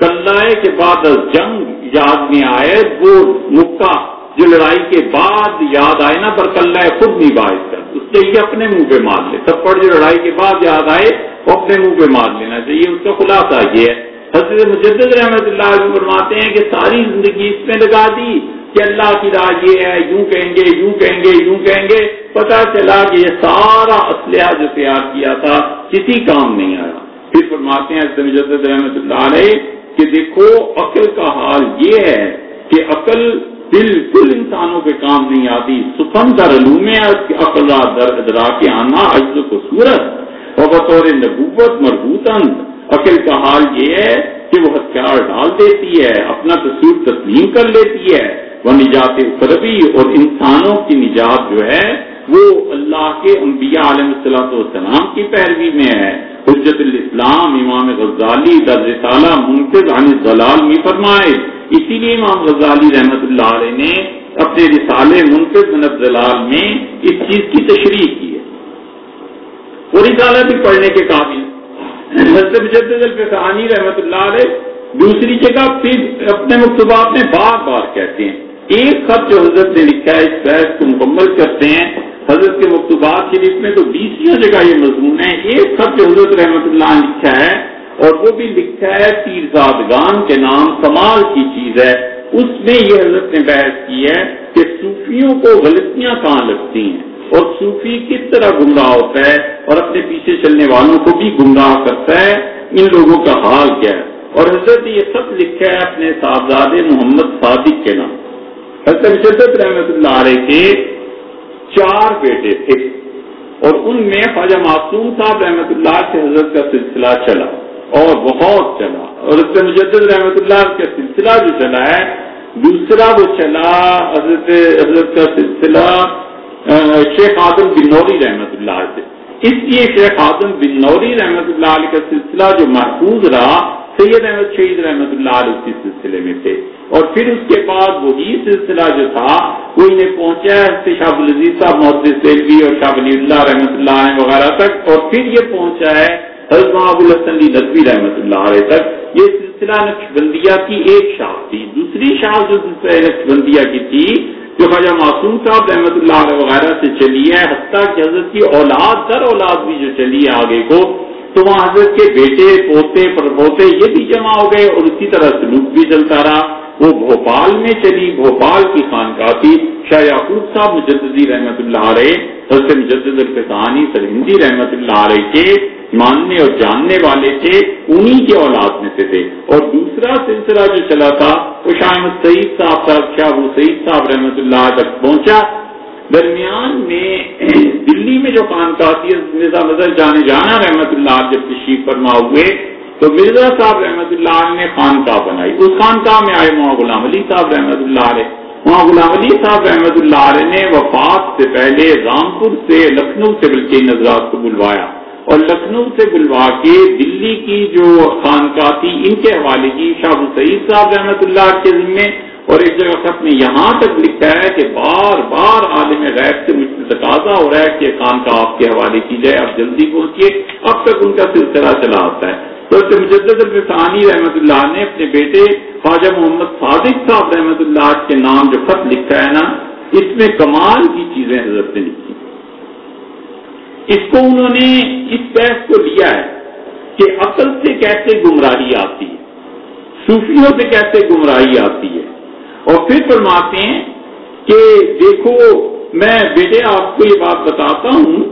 B: کل کے بعد جنگ یاد میں آئے، وہ مکہ جو لڑائی کے بعد یاد آئے نا، پر کل خود نہیں باعث کر اس لیے اپنے منہ پہ مار لے تھپڑ جو لڑائی کے بعد یاد آئے، وہ اپنے منہ پہ مار لینا چاہیے۔ اس کا خلاصہ یہ ہے۔ حضرت مجدد رحمت اللہ علیہ فرماتے ہیں کہ ساری زندگی اس میں لگا دی کہ اللہ کی راہ یہ ہے، یوں کہیں گے، یوں کہیں گے، یوں کہیں گے۔ پتا چلا کہ یہ سارا اسلحہ جو تیار کیا تھا، کسی کام نہیں آیا۔ پھر فرماتے ہیں حضرت مجدد رحمت اللہ علیہ کہ دیکھو، عقل کا حال یہ ہے کہ عقل بالکل انسانوں کے کام نہیں آتی سکم کا رلوم عقل ادرا کے آنا، عجز کو صورت اور بطور نبوت مربوط عقل کا حال یہ ہے کہ وہ ہتھیار ڈال دیتی ہے، اپنا تصور تسلیم کر لیتی ہے۔ وہ نجات فربی اور انسانوں کی نجات جو ہے، وہ اللہ کے انبیاء علیہ السلط والسلام کی پیروی میں ہے۔ حجت الاسلام امام غزالی درج تعالیٰ منتظ عن ضلال میں فرمائے، اسی لیے امام غزالی رحمت اللہ علیہ نے اپنے رسالے منتظ من ضلال میں اس چیز کی تشریح کی ہے۔ وہ رسالہ بھی پڑھنے کے قابل حضرت مجدد الفسانی رحمت اللہ علیہ دوسری جگہ پھر اپنے مکتوبات میں بار بار کہتے ہیں۔ ایک خط جو حضرت نے لکھا ہے اس بحث کو مکمل کرتے ہیں۔ حضرت کے مکتوبات شریف میں تو بیسویں جگہ یہ مضمون ہے ایک خط جو حضرت رحمت اللہ نے لکھا ہے اور وہ بھی لکھا ہے تیرزادگان کے نام، کمال کی چیز ہے۔ اس میں یہ حضرت نے بحث کی ہے کہ صوفیوں کو غلطیاں کہاں لگتی ہیں؟ اور صوفی کس طرح گمراہ ہوتا ہے اور اپنے پیچھے چلنے والوں کو بھی گمراہ کرتا ہے؟ ان لوگوں کا حال کیا ہے؟ اور حضرت یہ سب لکھا ہے اپنے صاحبزاد محمد صادق کے نام۔ حضرت شدت رحمت اللہ علیہ کے چار بیٹے تھے اور ان میں خواجہ معصوم صاحب رحمۃ اللہ سے حضرت کا سلسلہ چلا اور بہت چلا اور اس سے مجدد رحمۃ اللہ کا سلسلہ جو چلا ہے، دوسرا وہ چلا حضرت حضرت کا سلسلہ شیخ آدم بن نوری رحمۃ اللہ سے۔ اس لیے شیخ آدم بن نوری رحمۃ اللہ علیہ کا سلسلہ جو محفوظ رہا، سید احمد شہید رحمۃ اللہ علیہ اسی سلسلے میں تھے۔ اور پھر اس کے بعد وہی سلسلہ جو تھا، وہ انہیں پہنچا ہے شاہ العزیز صاحب محدود سیلوی اور شاہ ولی اللہ رحمۃ اللہ علیہ وغیرہ تک، اور پھر یہ پہنچا ہے حضرت محب الحسن ندوی رحمۃ اللہ علیہ تک۔ یہ سلسلہ نقش کی ایک شاخ تھی۔ دوسری شاخ جو سلسلہ نقش کی تھی، جو خواجہ معصوم صاحب رحمۃ اللہ علیہ وغیرہ سے چلی ہے، حتیٰ کہ حضرت کی اولاد، در اولاد بھی جو چلی ہے آگے کو، تو وہاں حضرت کے بیٹے، پوتے پر پوتے یہ بھی جمع ہو گئے اور اسی طرح سلوک بھی چلتا رہا۔ وہ بھوپال میں چلی، بھوپال کی خانقاہ تھی۔ شاہ یعقوب صاحب مجددی رحمت اللہ علیہ، حضرت مجدد الفسانی سرہندی رحمت اللہ علیہ کے ماننے اور جاننے والے تھے، انہی کے اولاد میں سے تھے۔ اور دوسرا سلسلہ جو چلا تھا، وہ شاہ سعید صاحب صاحب شاہ ابو سعید صاحب رحمت اللہ تک پہنچا۔ درمیان میں دلی میں جو خانقاہ تھی مرزا مظہر جانے جانا رحمت اللہ جب تشریف فرما ہوئے تو مرزا صاحب رحمت اللہ علیہ نے خانقاہ بنائی۔ اس خانقاہ میں آئے وہاں غلام علی صاحب رحمت اللہ علیہ۔ وہاں غلام علی صاحب رحمت اللہ علیہ نے وفات سے پہلے رامپور سے لکھنؤ سے بلکہ نظرات کو بلوایا۔ اور لکھنؤ سے بلوا کے دلی کی جو خانقاہ تھی، ان کے حوالے کی شاہ سعید صاحب رحمت اللہ کے ذمے اور ایک جگہ خط میں یہاں تک لکھا ہے کہ بار بار عالم غیب سے مجھ سے تقاضا ہو رہا ہے کہ خان کا آپ کے حوالے کی جائے، آپ جلدی پہنچیے، اب تک ان کا سلسلہ چلا آتا ہے۔ تو مجدد الفسانی رحمت اللہ نے اپنے بیٹے خواجہ محمد صادق صاحب رحمت اللہ کے نام جو خط لکھا ہے نا، اس میں کمال کی چیزیں حضرت نے لکھی۔ اس کو انہوں نے اس بحث کو لیا ہے کہ عقل سے کیسے گمراہی آتی ہے، صوفیوں سے کیسے گمراہی آتی ہے۔ اور پھر فرماتے ہیں کہ دیکھو، میں بیٹے آپ کو یہ بات بتاتا ہوں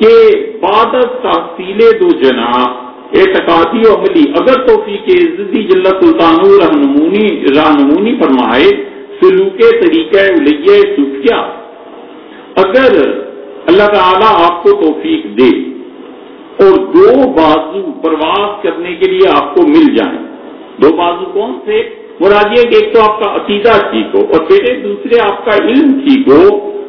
B: کہ بادت تحصیل دو جنا اعتقادی و عملی اگر توفیق عزتی جلت سلطان رہنمونی رہنمونی فرمائے، سلوک طریقہ الیہ صوفیہ اگر اللہ تعالیٰ آپ کو توفیق دے اور دو بازو پرواز کرنے کے لیے آپ کو مل جائیں۔ دو بازو کون تھے؟ مراد کہ ایک تو آپ کا عقیدہ ٹھیک ہو اور پھر دوسرے آپ کا علم ٹھیک ہو،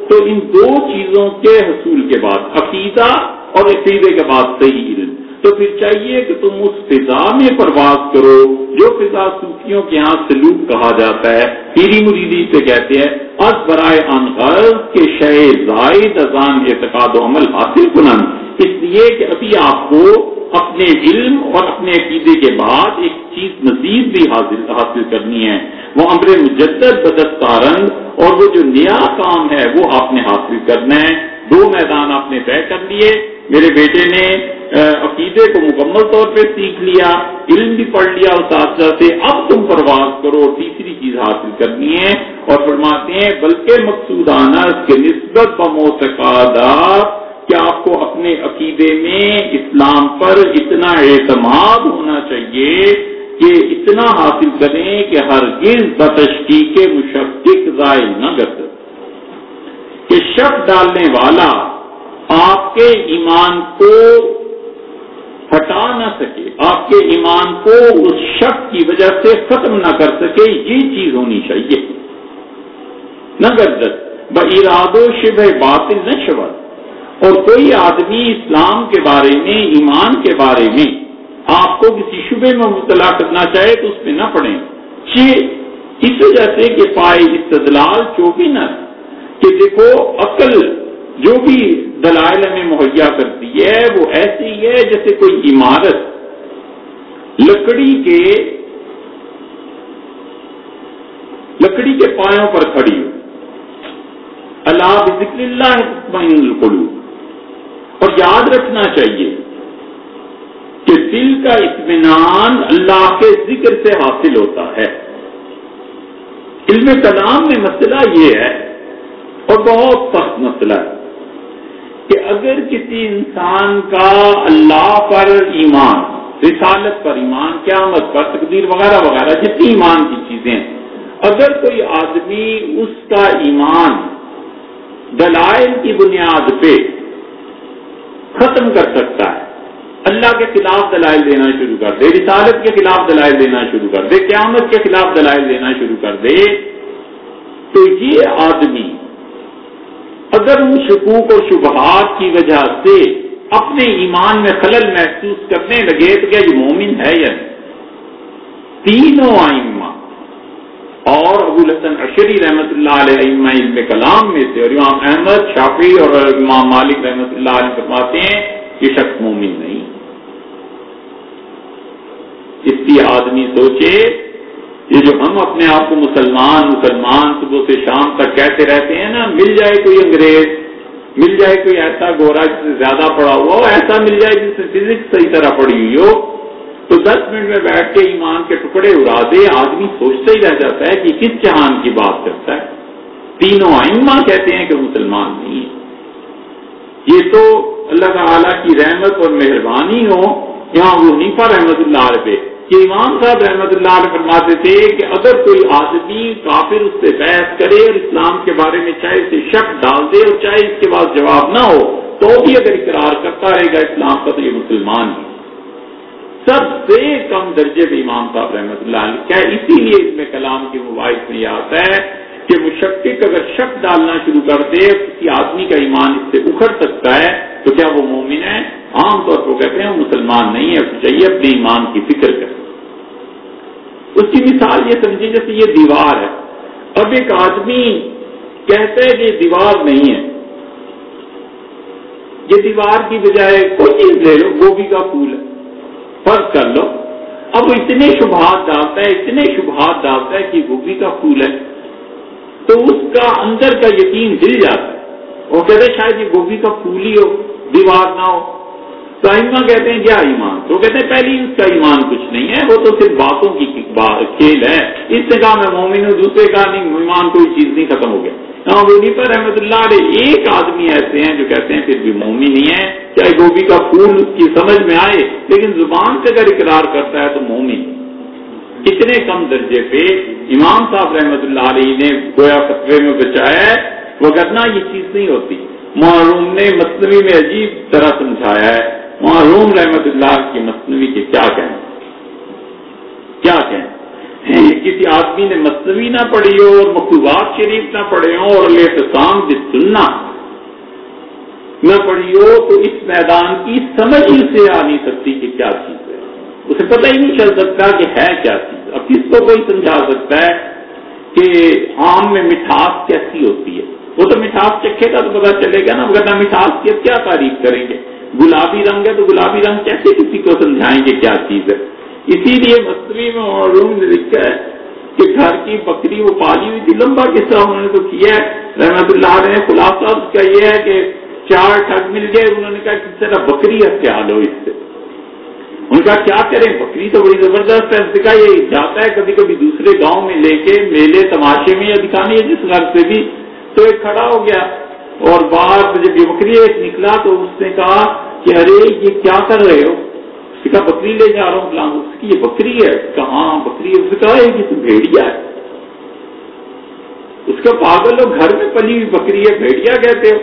B: تو ان دو چیزوں کے حصول کے بعد عقیدہ اور عقیدے کے بعد صحیح علم۔ تو پھر چاہیے کہ تم اس فضا میں پرواز کرو جو فضا صوفیوں کے یہاں سلوک کہا جاتا ہے۔ پیری مریدی سے کہتے ہیں، از برائے غرض کے شہ زائد ازان اعتقاد و عمل حاصل کنن اس لیے کہ ابھی آپ کو اپنے علم اور اپنے عقیدے کے بعد ایک چیز مزید بھی حاصل حاصل کرنی ہے۔ وہ امر مجدد بدت رنگ اور وہ جو نیا کام ہے وہ آپ نے حاصل کرنا ہے۔ دو میدان آپ نے طے کر لیے۔ میرے بیٹے نے عقیدے کو مکمل طور پہ سیکھ لیا، علم بھی پڑھ لیا اساتذہ سے اب تم پرواز کرو، تیسری چیز حاصل کرنی ہے اور فرماتے ہیں، بلکہ مقصود آنا کے نسبت بموتقادات کہ آپ کو اپنے عقیدے میں اسلام پر اتنا اعتماد ہونا چاہیے کہ اتنا حاصل کریں کہ ہر گز بتشکی کے مشقق ضائع نہ کر کہ شک ڈالنے والا آپ کے ایمان کو ہٹا نہ سکے، آپ کے ایمان کو اس شک کی وجہ سے ختم نہ کر سکے، یہ چیز ہونی چاہیے۔ نہ گردت ب و شب باطل، نہ شبت اور کوئی آدمی اسلام کے بارے میں، ایمان کے بارے میں آپ کو کسی شبے میں مبتلا کرنا چاہے تو اس میں نہ پڑے اس وجہ سے کہ پائے استدلال چوبی نہ کہ دیکھو، عقل جو بھی دلائل میں مہیا کرتی ہے، وہ ایسی ہے جیسے کوئی عمارت لکڑی کے لکڑی کے پایوں پر کھڑی ہو۔ اللہ ذکر اللہ القلوب۔ اور یاد رکھنا چاہیے کہ دل کا اطمینان اللہ کے ذکر سے حاصل ہوتا ہے۔ علم کلام میں مسئلہ یہ ہے اور بہت سخت مسئلہ ہے۔ کہ اگر کسی انسان کا اللہ پر ایمان، رسالت پر ایمان، قیامت پر تقدیر وغیرہ وغیرہ، جتنی ایمان کی چیزیں اگر کوئی آدمی اس کا ایمان دلائل کی بنیاد پہ ختم کر سکتا ہے، اللہ کے خلاف دلائل دینا شروع کر دے، رسالت کے خلاف دلائل دینا شروع کر دے، قیامت کے خلاف دلائل دینا شروع کر دے، تو یہ آدمی اگر ان شکوک اور شبہات کی وجہ سے اپنے ایمان میں خلل محسوس کرنے لگے تو کیا یہ مومن ہے یا نہیں؟ تینوں آئمہ اور ابو الحسن اشری رحمۃ اللہ علیہ علم کلام میں سے اور امام احمد شافی اور امام مالک رحمۃ اللہ علیہ فرماتے ہیں، یہ شخص مومن نہیں۔ اس لیے آدمی سوچے یہ جو ہم اپنے آپ کو مسلمان مسلمان صبح سے شام تک کہتے رہتے ہیں نا، مل جائے کوئی انگریز، مل جائے کوئی ایسا گورا جس سے زیادہ پڑا ہوا ہو، ایسا مل جائے جس سے فزکس صحیح طرح پڑی ہوئی ہو۔ تو دس منٹ میں بیٹھ کے ایمان کے ٹکڑے اڑا دے، آدمی سوچتا ہی رہ جاتا ہے کہ کس جہان کی بات کرتا ہے۔ تینوں آئمہ کہتے ہیں کہ مسلمان نہیں ہے یہ تو اللہ تعالیٰ کی رحمت اور مہربانی ہو، یہاں وہ نیفا رحمت اللہ علیہ کہ امام صاحب رحمت اللہ علیہ فرماتے تھے کہ اگر کوئی آدمی کافر اس سے بحث کرے اور اسلام کے بارے میں چاہے اسے شک ڈال دے اور چاہے اس کے پاس جواب نہ ہو، تو بھی اگر اقرار کرتا رہے گا اسلام کا تو یہ مسلمان ہے۔ سب سے کم درجے میں امام صاحب رحمت اللہ علیہ، کیا اسی لیے اس میں کلام کے مباحث میں یہ آتا ہے کہ مشقق اگر شک ڈالنا شروع کر دے کسی آدمی کا ایمان اس سے اکھڑ سکتا ہے، تو کیا وہ مومن ہے؟ عام طور پر کہتے ہیں وہ مسلمان نہیں ہے چاہیے اپنے ایمان کی فکر کرے۔ اس کی مثال یہ سمجھیے جیسے یہ دیوار ہے۔ اب ایک آدمی کہتا ہے کہ یہ دیوار نہیں ہے۔ یہ دیوار کی بجائے کوئی چیز لے لو، گوبھی کا پھول ہے۔ فرض کر لو۔ اب وہ اتنے شبہات ڈالتا ہے، اتنے شبہات ڈالتا ہے کہ گوبھی کا پھول ہے۔ تو اس کا اندر کا یقین ہل جاتا ہے۔ وہ کہتے شاید یہ گوبھی کا پھول ہی ہو، دیوار نہ ہو۔ تو کہتے ہیں کیا ایمان؟ تو کہتے ہیں پہلی اس کا ایمان کچھ نہیں ہے، وہ تو صرف باتوں کی کھیل ہے۔ اس نے کہا میں مومن ہوں، دوسرے کا نہیں، ایمان کوئی چیز نہیں ختم ہو گیا۔ پر رحمت اللہ علیہ ایک آدمی ایسے ہیں جو کہتے ہیں پھر بھی مومن نہیں ہے چاہے گوبھی کا پھول اس کی سمجھ میں آئے؟ لیکن زبان سے اگر اقرار کرتا ہے تو مومن۔ اتنے کم درجے پہ امام صاحب رحمت اللہ علیہ نے گویا فتوے میں بچایا ہے وہ یہ چیز نہیں ہوتی۔ معروم نے مصنوعی میں عجیب طرح سمجھایا ہے۔ معروم رحمت اللہ کی مصنوعی کے کیا کہیں؟ کیا کہیں؟ کسی آدمی نے مصنوعی نہ پڑھی ہو اور مقبوبات شریف نہ پڑھے ہوں اور احتسام بھی سننا نہ پڑھی ہو تو اس میدان کی سمجھ ہی سے آ نہیں سکتی کہ کیا چیز اسے پتہ ہی نہیں چل سکتا کہ ہے کیا چیز۔ اب کس کو کوئی سمجھا سکتا ہے کہ آم میں مٹھاس کیسی ہوتی ہے؟ وہ تو مٹھاس چکھے گا تو پتا چلے گا نا۔ اگر نہ مٹھاس کی کیا تعریف کریں گے؟ گلابی رنگ ہے تو گلابی رنگ کیسے کسی کو سمجھائیں گے کیا چیز ہے؟ اسی لیے مستری میں معلوم نے لکھا ہے کہ گھر کی بکری وہ پالی ہوئی تھی، لمبا قصہ انہوں نے تو کیا ہے۔ رحمت اللہ علیہ خلاصہ اس کا یہ ہے کہ چار ٹھگ مل گئے۔ انہوں نے کہا کس طرح بکری خیال ہو اس سے۔ ان کا کیا کریں؟ بکری تو بڑی زبردست ہے۔ دکھا یہ جاتا ہے کبھی کبھی دوسرے گاؤں میں لے کے میلے، تماشے میں یا دکھانے جس گھر سے بھی۔ تو ایک کھڑا ہو گیا اور باہر جب یہ بکری ایک نکلا تو اس نے کہا کہ، ارے، یہ کیا کر رہے ہو؟ اس نے کہا، بکری لے جا رہا ہوں اس کی۔ یہ بکری ہے۔ کہاں بکری ہے؟ اس نے کہا، یہ تو بھیڑیا ہے۔ اس کا پاگل ہو گھر میں پلی ہوئی بکری ہے، بھیڑیا کہتے ہو۔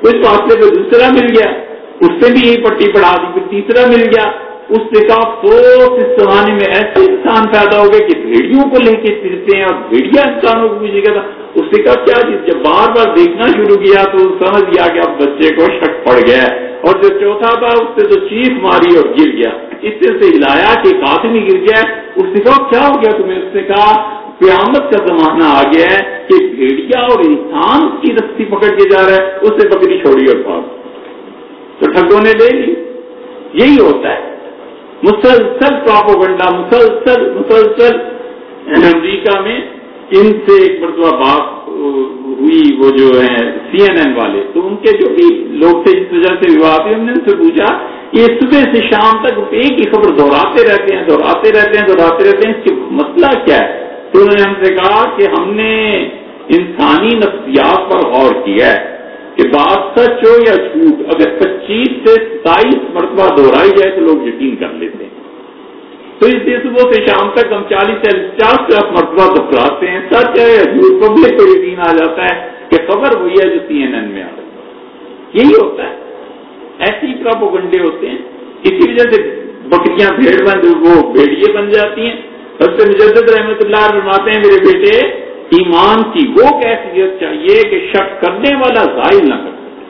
B: کچھ فاصلے پہ دوسرا مل گیا۔ اس سے بھی یہی پٹی پڑھا دی، پھر تیسرا مل گیا۔ اس نے کہا، افسوس، اس زمانے میں ایسے انسان پیدا ہو گئے کہ بھیڑیوں کو لے کے پھرتے ہیں اور بھیڑیا انسانوں کو پوچھے گا اس نے کہا، کیا جی، جب بار بار دیکھنا شروع کیا تو سمجھ گیا کہ اب بچے کو شک پڑ گیا اور جو چوتھا تھا اس نے تو چیخ ماری اور گر گیا، اس سے ہلایا کہ ایک آدمی گر گیا اس نے کہا، کیا ہو گیا تمہیں؟ اس نے کہا، قیامت کا زمانہ آ گیا ہے کہ بھیڑیا اور انسان کی رسی پکڑ کے جا رہا ہے اس بکری چھوڑی اور بھاگ۔ تو ٹھگوں نے لے لی۔ یہی ہوتا ہے۔ مسلسل پراپوگنڈا، مسلسل مسلسل امریکہ میں ان سے ایک مرتبہ بات ہوئی، وہ جو ہے سی این این والے۔ تو ان کے جو بھی لوگ تھے، جس وجہ سے وواد ہم نے ان سے پوچھا، یہ صبح سے شام تک ایک ہی خبر دہراتے رہتے ہیں، دہراتے رہتے ہیں، دہراتے رہتے ہیں، اس کی مسئلہ کیا ہے؟ تو انہوں نے ہم سے کہا کہ ہم نے انسانی نفسیات پر غور کیا ہے۔ کہ بات سچ ہو یا جھوٹ، اگر پچیس سے ستائیس مرتبہ دہرائی جائے تو لوگ یقین کر لیتے ہیں۔ تو اس لیے صبح سے شام تک ہم چالیس سے پچاس پچاس مرتبہ دہراتے ہیں، سچ ہے یا جھوٹ؟ پبلک کو یقین آ جاتا ہے کہ خبر وہی ہے جو سی این این میں آ رہی ہے۔ یہی ہوتا ہے۔ ایسی پراپوگنڈے ہوتے ہیں۔ اسی وجہ سے بکریاں بھیڑ بند، وہ بھیڑیے بن جاتی ہیں۔ سب سے مجدد رحمت اللہ فرماتے ہیں، میرے بیٹے ایمان کی وہ کیفیت چاہیے کہ شک کرنے والا ظاہر نہ کر سکے۔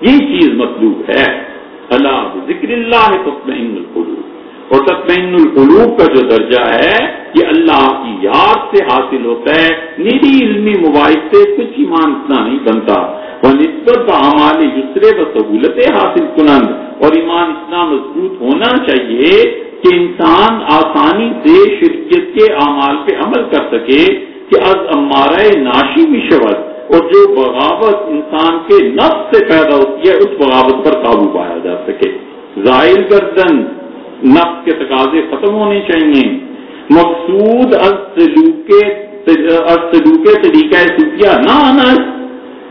B: یہ چیز مطلوب ہے۔ اللہ ذکر اللہ تطمئن القلوب۔ اور تطمئن القلوب کا جو درجہ ہے، یہ اللہ کی یاد سے حاصل ہوتا ہے۔ نیری علمی مباحث سے کچھ ایمان اتنا نہیں بنتا۔ وہ نسبت اعمال یسرے و سہولت حاصل کنند اور ایمان اتنا مضبوط ہونا چاہیے کہ انسان آسانی سے شرکت کے اعمال پہ عمل کر سکے۔ کہ از امارہ ناشی شبت اور جو بغاوت انسان کے نفس سے پیدا ہوتی ہے، اس بغاوت پر قابو پایا جا سکے۔ ظاہر گردن نفس کے تقاضے ختم ہونے چاہیے۔ مقصود طریقہ صوفیہ نہ آنا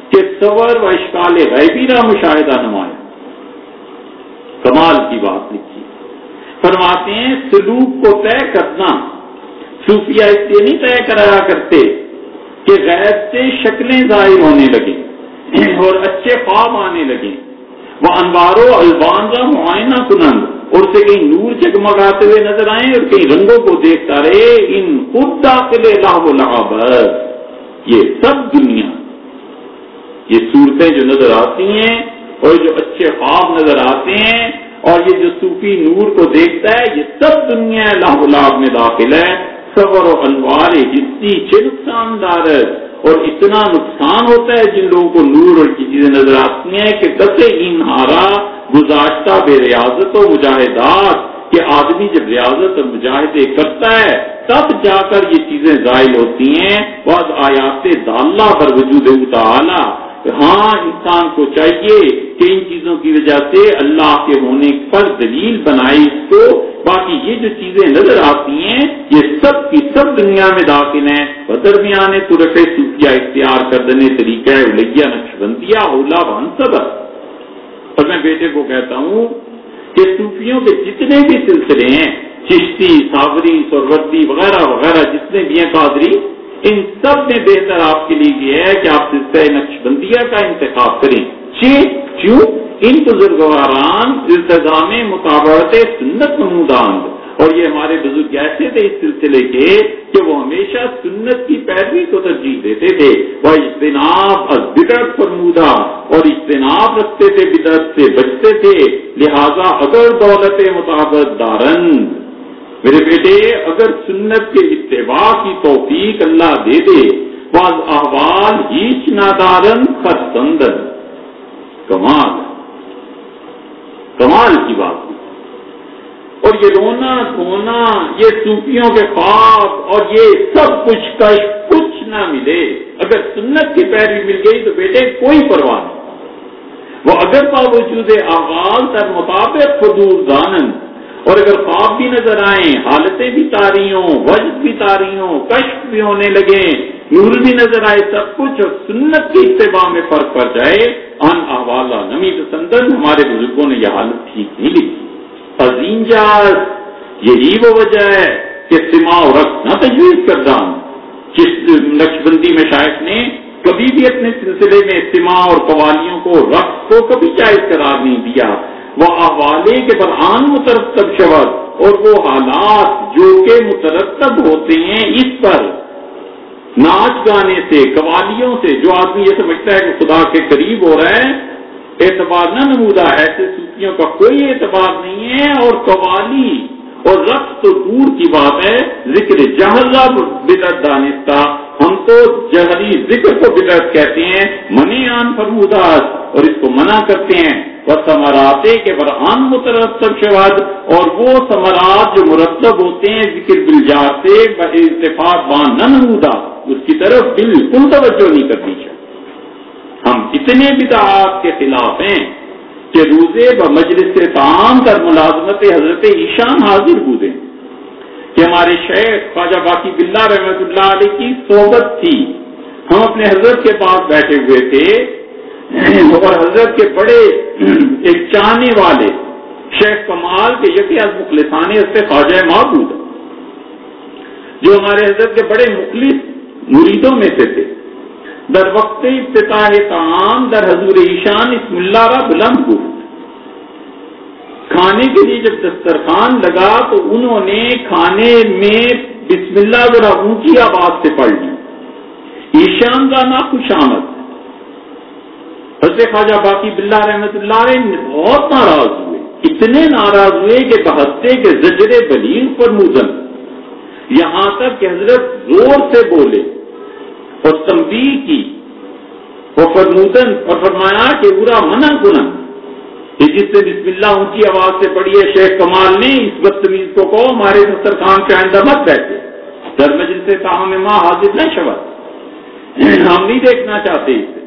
B: کہ صور و اشکال غیبی نہ مشاہدہ نمائے۔ کمال کی بات لکھی۔ فرماتے ہیں، سلوک کو طے کرنا صوفیہ اس لیے نہیں طے کرایا کرتے کہ غیر سے شکلیں ظاہر ہونے لگیں اور اچھے خواب آنے لگے وہ انواروں البان کا معائنہ کنند۔ اور سے کہیں نور جگمگاتے ہوئے نظر آئے اور کئی رنگوں کو دیکھتا رہے۔ ان خود داخلے لاہ بس یہ سب دنیا۔ یہ صورتیں جو نظر آتی ہیں اور جو اچھے خواب نظر آتے ہیں اور یہ جو صوفی نور کو دیکھتا ہے، یہ سب دنیا لاہ لاب میں داخل ہے۔ صبر و انوار جتنی نقصان دار ہے اور اتنا نقصان ہوتا ہے جن لوگوں کو نور اور کی چیزیں نظر آتی ہیں کہ کسے انہارا گزاشتہ بے ریاضت و مجاہدات، کہ آدمی جب ریاضت اور مجاہدے کرتا ہے، تب جا کر یہ چیزیں ظاہر ہوتی ہیں۔ بعض آیات داللہ پر وجود تعالی ہاں انسان کو چاہیے کہ ان چیزوں کی وجہ سے اللہ کے ہونے پر دلیل بنائی اس کو باقی یہ جو چیزیں نظر آتی ہیں، یہ سب کی سب دنیا میں داخل ہیں۔ درمیان ترٹ صوفیہ اختیار کر دینے طریقہ الیا نقش بندیا اولا بن سب۔ اور میں بیٹے کو کہتا ہوں کہ صوفیوں کے جتنے بھی سلسلے ہیں، چشتی ساوری سوروردی وغیرہ وغیرہ، جتنے بھی ہیں، قادری ان سب میں بہتر آپ کے لیے یہ ہے کہ آپ سلسلہ نقش بندیا کا انتخاب کریں۔ کیوں ان بزرگواران التظام مطابعت سنت نمودان اور یہ ہمارے بزرگ ایسے تھے اس سلسلے کے کہ وہ ہمیشہ سنت کی پیروی کو ترجیح دیتے تھے۔ وہ اجتناب بدرت فرمودہ اور اجتناب رکھتے تھے بدرت سے بچتے تھے۔ لہذا اگر دولت مطابق دارن میرے بیٹے، اگر سنت کے اتباع کی توفیق اللہ دے دے، بعض احوال ہیچ نادارن خرسندن کمال۔ کمال کی بات۔ اور یہ رونا دھونا یہ صوفیوں کے خواب اور یہ سب کچھ کش کچھ نہ ملے۔ اگر سنت کی پیروی مل گئی تو بیٹے، کوئی پرواہ نہیں۔ وہ اگر باوجود آغاز در مطابق خدور دانن اور اگر خواب بھی نظر آئیں، حالتیں بھی تاری ہوں، وجد بھی تاری ہوں، کشف بھی ہونے لگے نور بھی نظر آئے، سب کچھ اور سنت کی اتباع میں فرق پڑ جائے، ان احوالہ نمی پسندن ہمارے بزرگوں نے یہ حالت ٹھیک نہیں لکھی۔ عظیم جاز یہی وہ وجہ ہے کہ سما اور رقص نہ تجویز کرتا ہوں جس نقش بندی میں شاید نے کبھی بھی اپنے سلسلے میں سما اور قوالیوں کو رقص کو کبھی جائز قرار نہیں دیا۔ وہ حوالے کے برآن مترتب شبد اور وہ حالات جو کہ مترتب ہوتے ہیں اس پر ناچ گانے سے، قوالیوں سے جو آدمی یہ سمجھتا ہے کہ خدا کے قریب ہو رہا ہے، اعتبار نہ نمودہ ایسے صوفیوں کا کوئی اعتبار نہیں ہے اور قوالی اور رقص تو دور کی بات ہے، ذکر جہرا بدرت دانستہ، ہم تو جہری ذکر کو بدرت کہتے ہیں منی آن فرموداس اور اس کو منع کرتے ہیں۔ وہ سمراتے کے برآن مترتب شواد اور وہ سمرات جو مرتب ہوتے ہیں ذکر بلجار سے اتفاق بان نہ نمودہ اس کی طرف بالکل توجہ نہیں کرنی چاہیے۔ ہم اتنے بدعات کے خلاف ہیں۔ کہ روزے و مجلس سے تام کر ملازمت حضرت ایشان حاضر ہوئے کہ ہمارے شیخ خواجہ باقی بلّہ رحمت اللہ علیہ کی صحبت تھی۔ ہم اپنے حضرت کے پاس بیٹھے ہوئے تھے۔ اور حضرت کے بڑے ایک چاہنے والے شیخ کمال کے یقین از مخلصانے اس سے خواجہ معبود۔ جو ہمارے حضرت کے بڑے مخلص مریدوں میں سے تھے۔ در وقت افتتاح تعام در حضور ایشان اسم اللہ را بلند کو کھانے کے لیے جب دسترخوان لگا تو انہوں نے کھانے میں بسم اللہ ذرا اونچی آواز سے پڑھ لی ایشان کا نا خوش آمد۔ حضرت خواجہ باقی بلّہ رحمت اللہ علیہ بہت ناراض ہوئے۔ اتنے ناراض ہوئے کہ بہتے کے زجر بلیغ پر مزن یہاں تک کہ حضرت زور سے بولے۔ اور تمبی کی وہ فرمودن اور فرمایا کہ برا منع گنا کہ جس سے بسم اللہ اونچی آواز سے پڑھی ہے، شیخ کمال نے اس بدتمیز کو کہو، ہمارے دسترخوان کے آئندہ مت بیٹھے۔ در مجلس سے کہا میں ماں حاضر نہ شبت ہم نہیں دیکھنا چاہتے اسے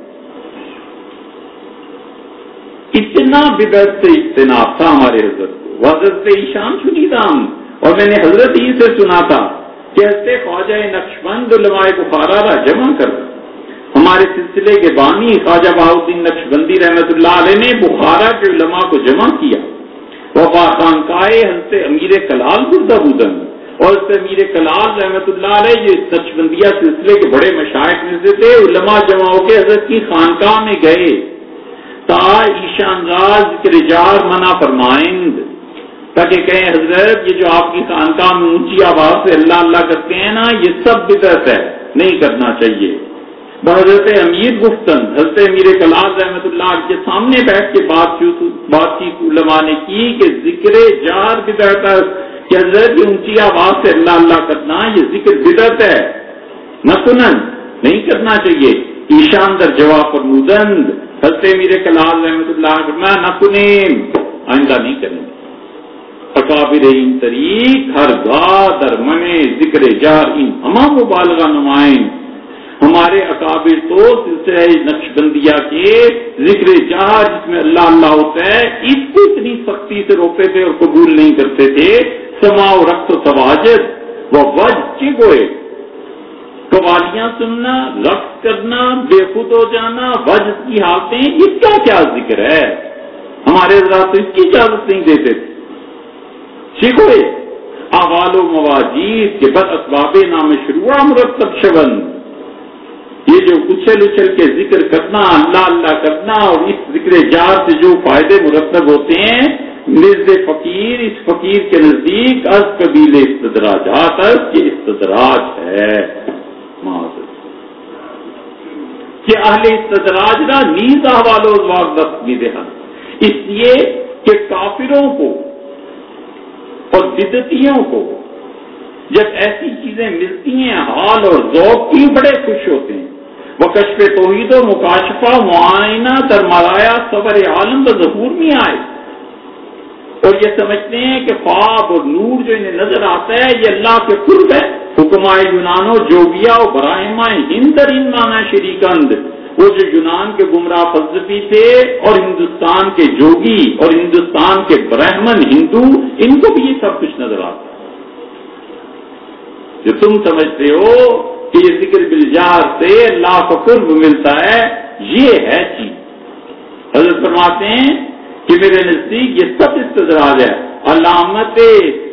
B: اتنا بدت سے اجتناب تھا ہمارے حضرت کو۔ وہ حضرت ایشان سنی تھا ہم۔ اور میں نے حضرت ہی سے سنا تھا۔ کہتے خواجہ نقشبند علماء بخارا را جمع کر ہمارے سلسلے کے بانی خواجہ بہاؤدین نقش بندی رحمت اللہ علیہ نے بخارا کے علماء کو جمع کیا۔ وفا خان کائے امیر کلال بردہ بدن اور اس امیر کلال رحمت اللہ علیہ جو نقش بندیا سلسلے کے بڑے مشاعر میں سے تھے، علماء جمع ہو کے حضرت کی خانقاہ میں گئے۔ تا ایشان راز کے رجار منع فرمائند۔ تاکہ کہیں حضرت یہ جو آپ کی خانقاہ میں اونچی آواز سے اللہ اللہ کرتے ہیں نا، یہ سب بدرت ہے، نہیں کرنا چاہیے۔ حضرت امیر گفتن، حضرت امیر کلال رحمت اللہ کے سامنے بیٹھ کے بات بات چیت علماء نے کی کہ ذکر جار بدرت کہ حضرت یہ اونچی آواز سے اللہ اللہ کرنا، یہ ذکر بدرت ہے۔ نہ سنن نہیں کرنا چاہیے۔ ایشان در جواب پر مدند حضرت امیر کلال رحمت اللہ کرنا نہ سنیں آئندہ نہیں کریں اکابر ان طریق، ہر گا درمن ذکر جار، ان ہمام مبالغہ نمائیں۔ ہمارے اکابر تو سلسلہ نقش بندیا کے ذکر جہاں جس میں اللہ اللہ ہوتا ہے اس کو اتنی سختی سے روکتے تھے اور قبول نہیں کرتے تھے۔ سما و رقص و سواجت وہ وج چگوئے قوالیاں سننا، رقص کرنا، بے خود ہو جانا وج کی حالتیں اس کا کیا ذکر ہے؟ ہمارے رات اس کی اجازت نہیں دیتے تھے۔ سیکھوئے احوال و مواجید کے بد اسباب نام شروع مرتب شبند یہ جو اچھل اچھل کے ذکر کرنا، اللہ اللہ کرنا اور اس ذکر جات سے جو فائدے مرتب ہوتے ہیں، نزد فقیر، اس فقیر کے نزدیک از قبیل استدراجات یہ استدراج ہے۔ کہ اہل استدراج نہ نیز احوال و دست دہا اس لیے کہ کافروں کو اور بدتیوں کو۔ جب ایسی چیزیں ملتی ہیں، حال اور ذوق کی بڑے خوش ہوتے ہیں۔ وہ کشف توحید و مکاشفہ معائنہ درمایا صبر عالم تو ظہور میں آئے۔ اور یہ سمجھتے ہیں کہ خواب اور نور جو انہیں نظر آتا ہے، یہ اللہ کے قرب ہے۔ حکمائے یونانو جوگیا اور براہما ہندر مانا شریکند وہ جو یونان کے گمراہ فلسفی تھے اور ہندوستان کے جوگی اور ہندوستان کے برہمن ہندو، ان کو بھی یہ سب کچھ نظر آتا جو تم سمجھتے ہو کہ یہ ذکر بلجار سے اللہ کا قرب ملتا ہے، یہ ہے چیز۔ حضرت فرماتے ہیں کہ میرے نزدیک یہ سب استدراج ہے۔ علامت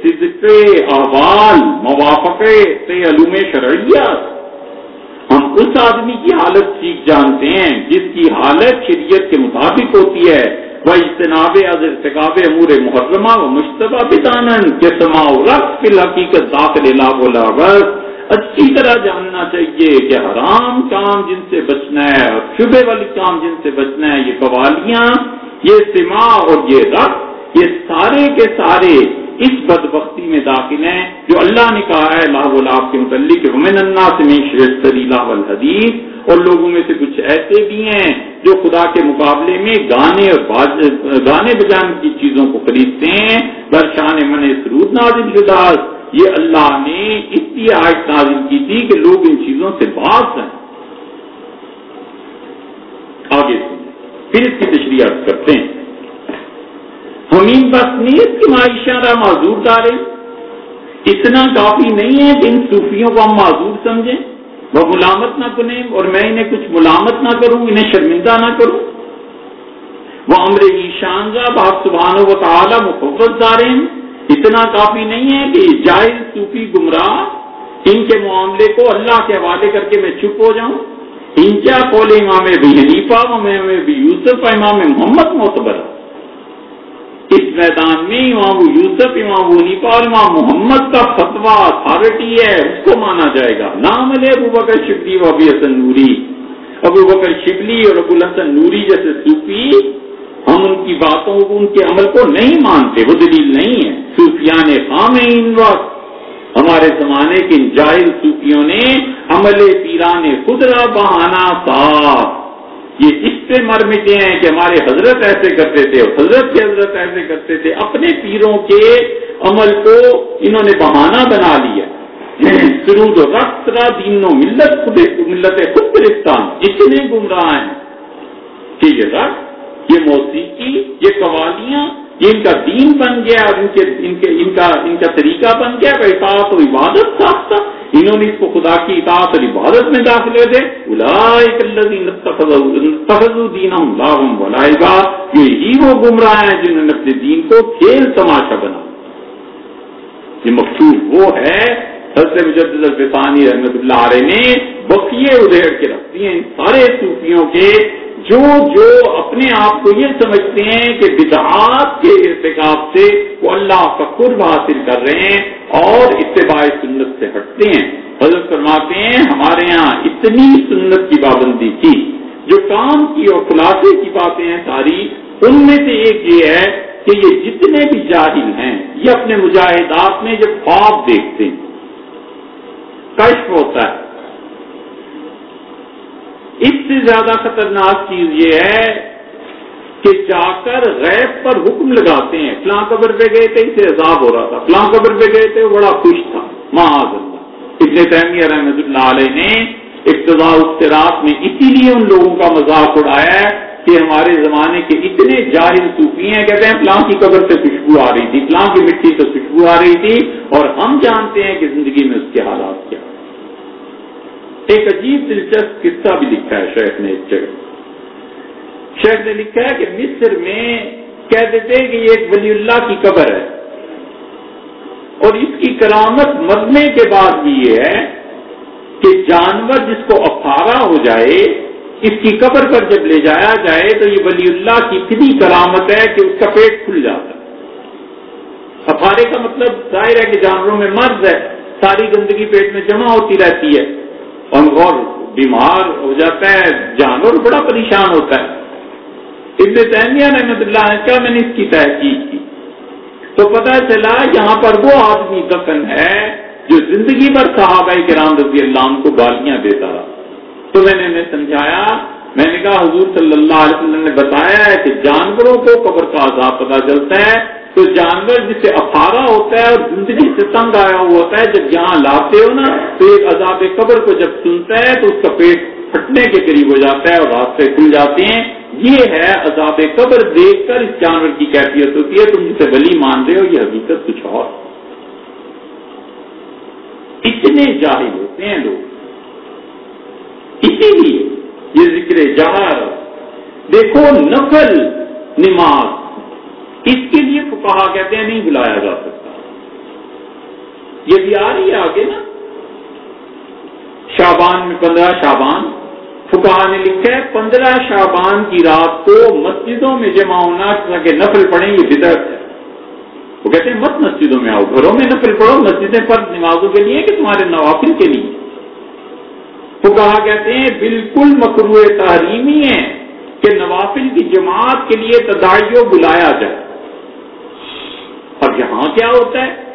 B: صدق، احوال، موافق علوم شرعیت ہم اس آدمی کی حالت ٹھیک جانتے ہیں، جس کی حالت شریعت کے مطابق ہوتی ہے۔ وہ اجتناب از ارتقاب امور محرمہ و مشتبہ بدانن کے سما رقص فی الحقیقت داخل لاغ و اچھی طرح جاننا چاہیے کہ حرام کام جن سے بچنا ہے اور شبے والی کام جن سے بچنا ہے، یہ قوالیاں، یہ سما اور یہ رقص، یہ سارے کے سارے اس بدبختی میں داخل ہیں جو اللہ نے کہا ہے لاہ اللہ کے متعلق ومن اللہ سے اللہ الحدیث۔ اور لوگوں میں سے کچھ ایسے بھی ہیں جو خدا کے مقابلے میں گانے اور باز... گانے بجانے کی چیزوں کو خریدتے ہیں۔ درشان من سرود نازل شدہ۔ یہ اللہ نے اس لیے آج نازل کی تھی کہ لوگ ان چیزوں سے باز ہیں۔ آگے پھر اس کی تشریح کرتے ہیں۔ ہمین بس نیت کی معاشرہ معذور دارے اتنا کافی نہیں ہے کہ ان صوفیوں کو ہم معذور سمجھیں۔ وہ ملامت نہ کریں اور میں انہیں کچھ ملامت نہ کروں، انہیں شرمندہ نہ کروں۔ وہ امر ایشانزہ بات سبحان و تعالی محبت دارے اتنا کافی نہیں ہے کہ جائز صوفی گمراہ ان کے معاملے کو اللہ کے حوالے کر کے میں چپ ہو جاؤں۔ انکیا قول امام بھی حنیفہ، امام بھی یوسف، امام محمد معتبر۔ اس میدان میں امام یوسف، امام حنیفہ اور امام محمد کا فتوا اتارٹی ہے، اس کو مانا جائے گا۔ نام لے ابو بکر شبلی و ابی حسن نوری۔ ابو بکر شبلی اور ابو الحسن نوری جیسے صوفی، ہم ان کی باتوں کو، ان کے عمل کو نہیں مانتے، وہ دلیل نہیں ہے۔ صوفیان خام ان وقت۔ ہمارے زمانے کے جائز صوفیوں نے عمل پیران خدرا بہانا صاف یہ اس پہ مر مٹے ہیں کہ ہمارے حضرت ایسے کرتے تھے اور حضرت کے حضرت ایسے کرتے تھے، اپنے پیروں کے عمل کو انہوں نے بہانا بنا لیا۔ سرود و رقصرا دین و ملت، خود ملت خود گرفتان اتنے گمراہ ہیں ٹھیک ہے سر یہ موسیقی، یہ قوالیاں، یہ ان کا دین بن گیا اور ان کے ان کے، ان کا ان کا طریقہ بن گیا۔ کہ و عبادت تھا انہوں نے اس کو خدا کی اطاعت اور عبادت میں داخلے دے۔ بلائے یہی وہ گمراہ ہیں جنہوں نے اپنے دین کو کھیل تماشا بنا۔ یہ مقصود وہ ہے، حضرت مجدد الفسانی رحمت اللہ علیہ نے بقیے ادھیڑ کے رکھتی ہیں۔ سارے صوفیوں کے جو جو اپنے آپ کو یہ سمجھتے ہیں کہ بدعات کے ارتکاب سے وہ اللہ کا قرب حاصل کر رہے ہیں اور اتباع سنت سے ہٹتے ہیں۔ حضرت فرماتے ہیں، ہمارے یہاں اتنی سنت کی پابندی کی، جو کام کی اور خلاصے کی باتیں ہیں ساری، ان میں سے ایک یہ ہے کہ یہ جتنے بھی جاہل ہیں، یہ اپنے مجاہدات میں جب خواب دیکھتے ہیں، کشف ہوتا ہے۔ اس سے زیادہ خطرناک چیز یہ ہے کہ جا کر غیب پر حکم لگاتے ہیں۔ فلاں قبر پہ گئے تھے، اسے عذاب ہو رہا تھا۔ فلاں قبر پہ گئے تھے وہ بڑا خوش تھا۔ معاذ اللہ ابن تیمیہ رحمت اللہ علیہ نے ابتدا اختراط میں اسی لیے ان لوگوں کا مذاق اڑایا ہے کہ ہمارے زمانے کے اتنے جاہل صوفی ہیں کہتے ہیں فلاں کی قبر سے خوشبو آ رہی تھی، فلاں کی مٹی سے خوشبو آ رہی تھی اور ہم جانتے ہیں کہ زندگی میں اس کے حالات کیا ایک عجیب دلچسپ قصہ بھی لکھا ہے شیخ نے ایک جگہ۔ شیخ نے لکھا ہے کہ مصر میں کہہ دیتے کہ یہ ایک ولی اللہ کی قبر ہے۔ اور اس کی کرامت مرنے کے بعد بھی یہ ہے کہ جانور جس کو افارا ہو جائے، اس کی قبر پر جب لے جایا جائے تو یہ ولی اللہ کی اتنی کرامت ہے کہ اس کا پیٹ کھل جاتا ہے۔ بخارے کا مطلب ظاہر ہے کہ جانوروں میں مرض ہے، ساری گندگی پیٹ میں جمع ہوتی رہتی ہے۔ اور بیمار ہو جاتا ہے، جانور بڑا پریشان ہوتا ہے۔ ابن تیمیہ رحمت اللہ کیا میں نے اس کی تحقیق کی؟ تو پتا چلا یہاں پر وہ آدمی دفن ہے جو زندگی بھر صحابہ کرام رضی اللہ عنہ کو گالیاں دیتا رہا۔ تو میں نے انہیں سمجھایا، میں نے کہا حضور صلی اللہ علیہ وسلم نے بتایا ہے کہ جانوروں کو قبر کا عذاب پتا چلتا ہے تو جانور جسے افارا ہوتا ہے اور زندگی سے تنگ آیا ہوا ہوتا ہے، جب یہاں لاتے ہو نا، تو ایک عذاب قبر کو جب سنتا ہے، تو اس کا پیٹ پھٹنے کے قریب ہو جاتا ہے اور راستے کھل جاتے ہیں۔ یہ ہے عذاب قبر، دیکھ کر اس جانور کی کیفیت ہوتی ہے۔ تم جسے ولی مان رہے ہو، یہ حقیقت کچھ اور۔ اتنے جاہل ہوتے ہیں لوگ۔ اسی لیے یہ ذکر جہر، دیکھو، نفل، نماز۔ اس کے لیے کہا کہتے ہیں نہیں بلایا جا سکتا۔ یہ بھی آ رہی ہے آگے نا۔ شابان میں پندرہ شابان فکا نے لکھا ہے، پندرہ شابان کی رات کو مسجدوں میں جمع ہونا کہ نفل پڑھیں یہ بدرت ہے۔ وہ کہتے ہیں، مت مسجدوں میں آؤ، گھروں میں نفل پڑھو، مسجدیں پر نمازوں کے لیے کہ تمہارے نوافل کے لیے۔ وہ کہا کہتے ہیں، بالکل مکرو تحریمی ہے کہ نوافل کی جماعت کے لیے تداریوں بلایا جائے۔ اب یہاں کیا ہوتا ہے؟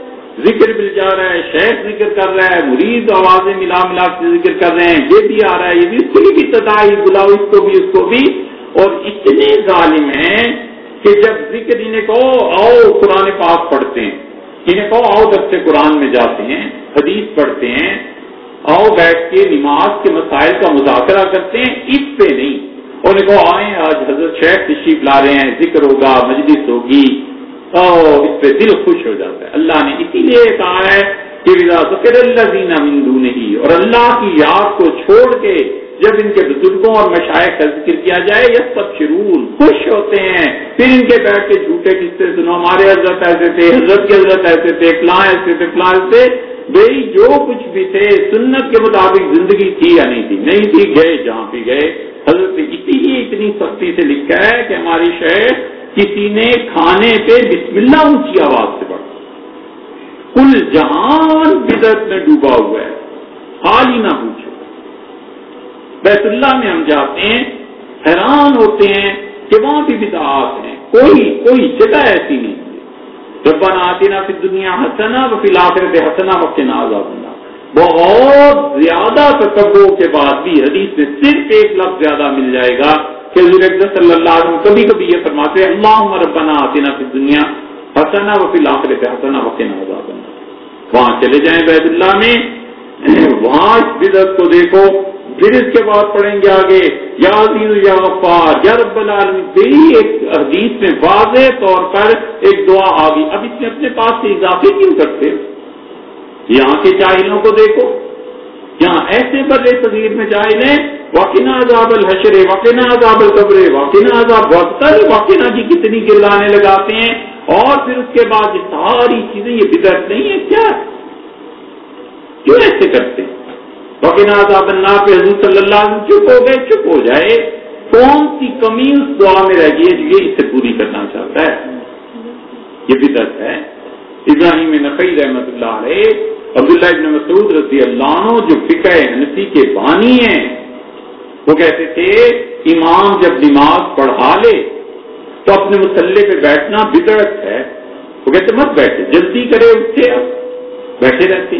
B: ذکر مل جا رہا ہے، شیخ ذکر کر رہا ہے مریض آوازیں ملا ملا کے ذکر کر رہے ہیں، یہ بھی آ رہا ہے، یہ بھی اس کو بھی تدائی بلاؤ، اس کو بھی، اس کو بھی۔ اور اتنے ظالم ہیں کہ جب ذکر انہیں کہو، آؤ قرآن پاک پڑھتے ہیں۔ انہیں کہو، آؤ جب سے قرآن میں جاتے ہیں، حدیث پڑھتے ہیں، آؤ بیٹھ کے نماز کے مسائل کا مذاکرہ کرتے ہیں، اس پہ نہیں۔ اور انہیں کہو، آئیں، آج حضرت شیخ تشریف لا رہے ہیں، ذکر ہوگا، مجلس ہوگی۔ اس پہ دل خوش ہو جاتا ہے۔ اللہ نے اسی لیے کہا ہے کہ اللہ دینا مندو نہیں اور اللہ کی یاد کو چھوڑ کے جب ان کے بزرگوں اور مشائق کا ذکر کیا جائے یہ سب شرون خوش ہوتے ہیں۔ پھر ان کے بیٹھ کے جھوٹے قصے سنو۔ ہمارے حضرت ایسے تھے، حضرت کے حضرت ایسے تھے، فلاں ایسے تھے، فلاں ایسے بھائی جو کچھ بھی تھے، سنت کے مطابق زندگی تھی یا نہیں تھی؟ نہیں تھی، گئے جہاں بھی گئے۔ حضرت اسی لیے اتنی سختی سے لکھا ہے کہ ہماری شہر کسی نے کھانے پہ بسم اللہ اونچی آواز سے پڑھا کل جہان بدت میں ڈوبا ہوا ہے، حال ہی نہ پوچھو۔ بیت اللہ میں ہم جاتے ہیں، حیران ہوتے ہیں کہ وہاں بھی بدعات ہیں۔ کوئی کوئی جگہ ایسی نہیں۔ جب آتی نا پھر دنیا ہنسنا و پھر آخر ہنسنا وقت نازا بننا بہت زیادہ تکبوں کے بعد بھی حدیث میں صرف ایک لفظ زیادہ مل جائے گا۔ کہ حضور اکبر صلی اللہ علیہ وسلم کبھی کبھی یہ فرماتے ہیں اللہ ربنا آتنا فی دنیا حسنا و فی پہ حسنا وقت نازا وہاں چلے جائیں بیت اللہ میں، وہاں اس بدت کو دیکھو، پھر اس کے بعد پڑھیں گے آگے، یا عزیز، یا غفار، یا رب العالمین ایک حدیث میں واضح طور پر ایک دعا آ گئی اب اس نے اپنے پاس سے اضافے کیوں کرتے یہاں کے جاہلوں کو دیکھو۔ یہاں ایسے بدے تذیر میں جائل ہیں واقعہ عذاب الحشر واقعہ عذاب القبر واقعہ عذاب وقت واقعہ کی جی کتنی گردانے لگاتے ہیں، اور پھر اس کے بعد یہ ساری چیزیں، یہ بدرت نہیں ہے، کیا؟ کیوں ایسے کرتے؟ ہیں واقعہ عذاب اللہ پہ حضور صلی اللہ علیہ وسلم چپ ہو گئے، چپ ہو جائے، کون سی کمی اس دعا میں رہ گئی ہے جو یہ اس سے پوری کرنا چاہتا ہے؟ یہ بدرت ہے۔ ابراہیم نقی رحمت اللہ علیہ عبداللہ ابن مسعود رضی اللہ عنہ جو فقہ حنفی کے بانی ہیں، وہ کہتے تھے، امام جب نماز پڑھا لے تو اپنے مسلح پہ بیٹھنا بدڑت ہے۔ وہ کہتے، مت بیٹھے، جلدی کرے اٹھتے اب بیٹھے رہتے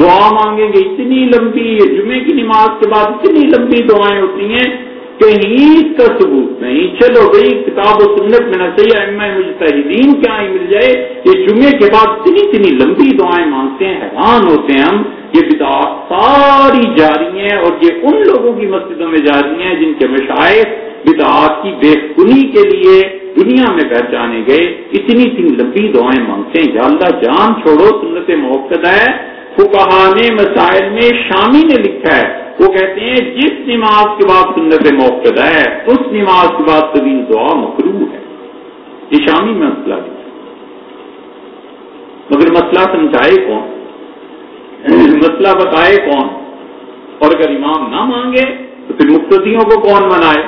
B: دعا مانگیں گے، اتنی لمبی جمعے کی نماز کے بعد اتنی لمبی دعائیں ہوتی ہیں۔ کہیں کا ثبوت نہیں۔ چلو بھائی، کتاب و سنت میں نہ صحیح مجتہدین کیا ہی مل جائے۔ یہ جمعے کے بعد اتنی اتنی لمبی دعائیں مانگتے ہیں، حیران ہوتے ہیں ہم۔ یہ بدعات ساری جاری ہیں اور یہ ان لوگوں کی مسجدوں میں جاری ہیں جن کے مشاعر بدعات کی بے کنی کے لیے دنیا میں بیٹھ جانے گئے۔ اتنی اتنی لمبی دعائیں مانگتے ہیں۔ یا اللہ، جان چھوڑو، سنت موقع ہے۔ فکہان مسائل میں شامی نے لکھا ہے۔ وہ کہتے ہیں، جس نماز کے بعد سنت موقع ہے، اس نماز کے بعد طویل دعا مکرو ہے۔ یہ شامی مسئلہ بھی مگر مسئلہ سمجھائے کون؟ مسئلہ بتائے کون؟ اور اگر امام نہ مانگے، تو پھر مقتدیوں کو کون منائے؟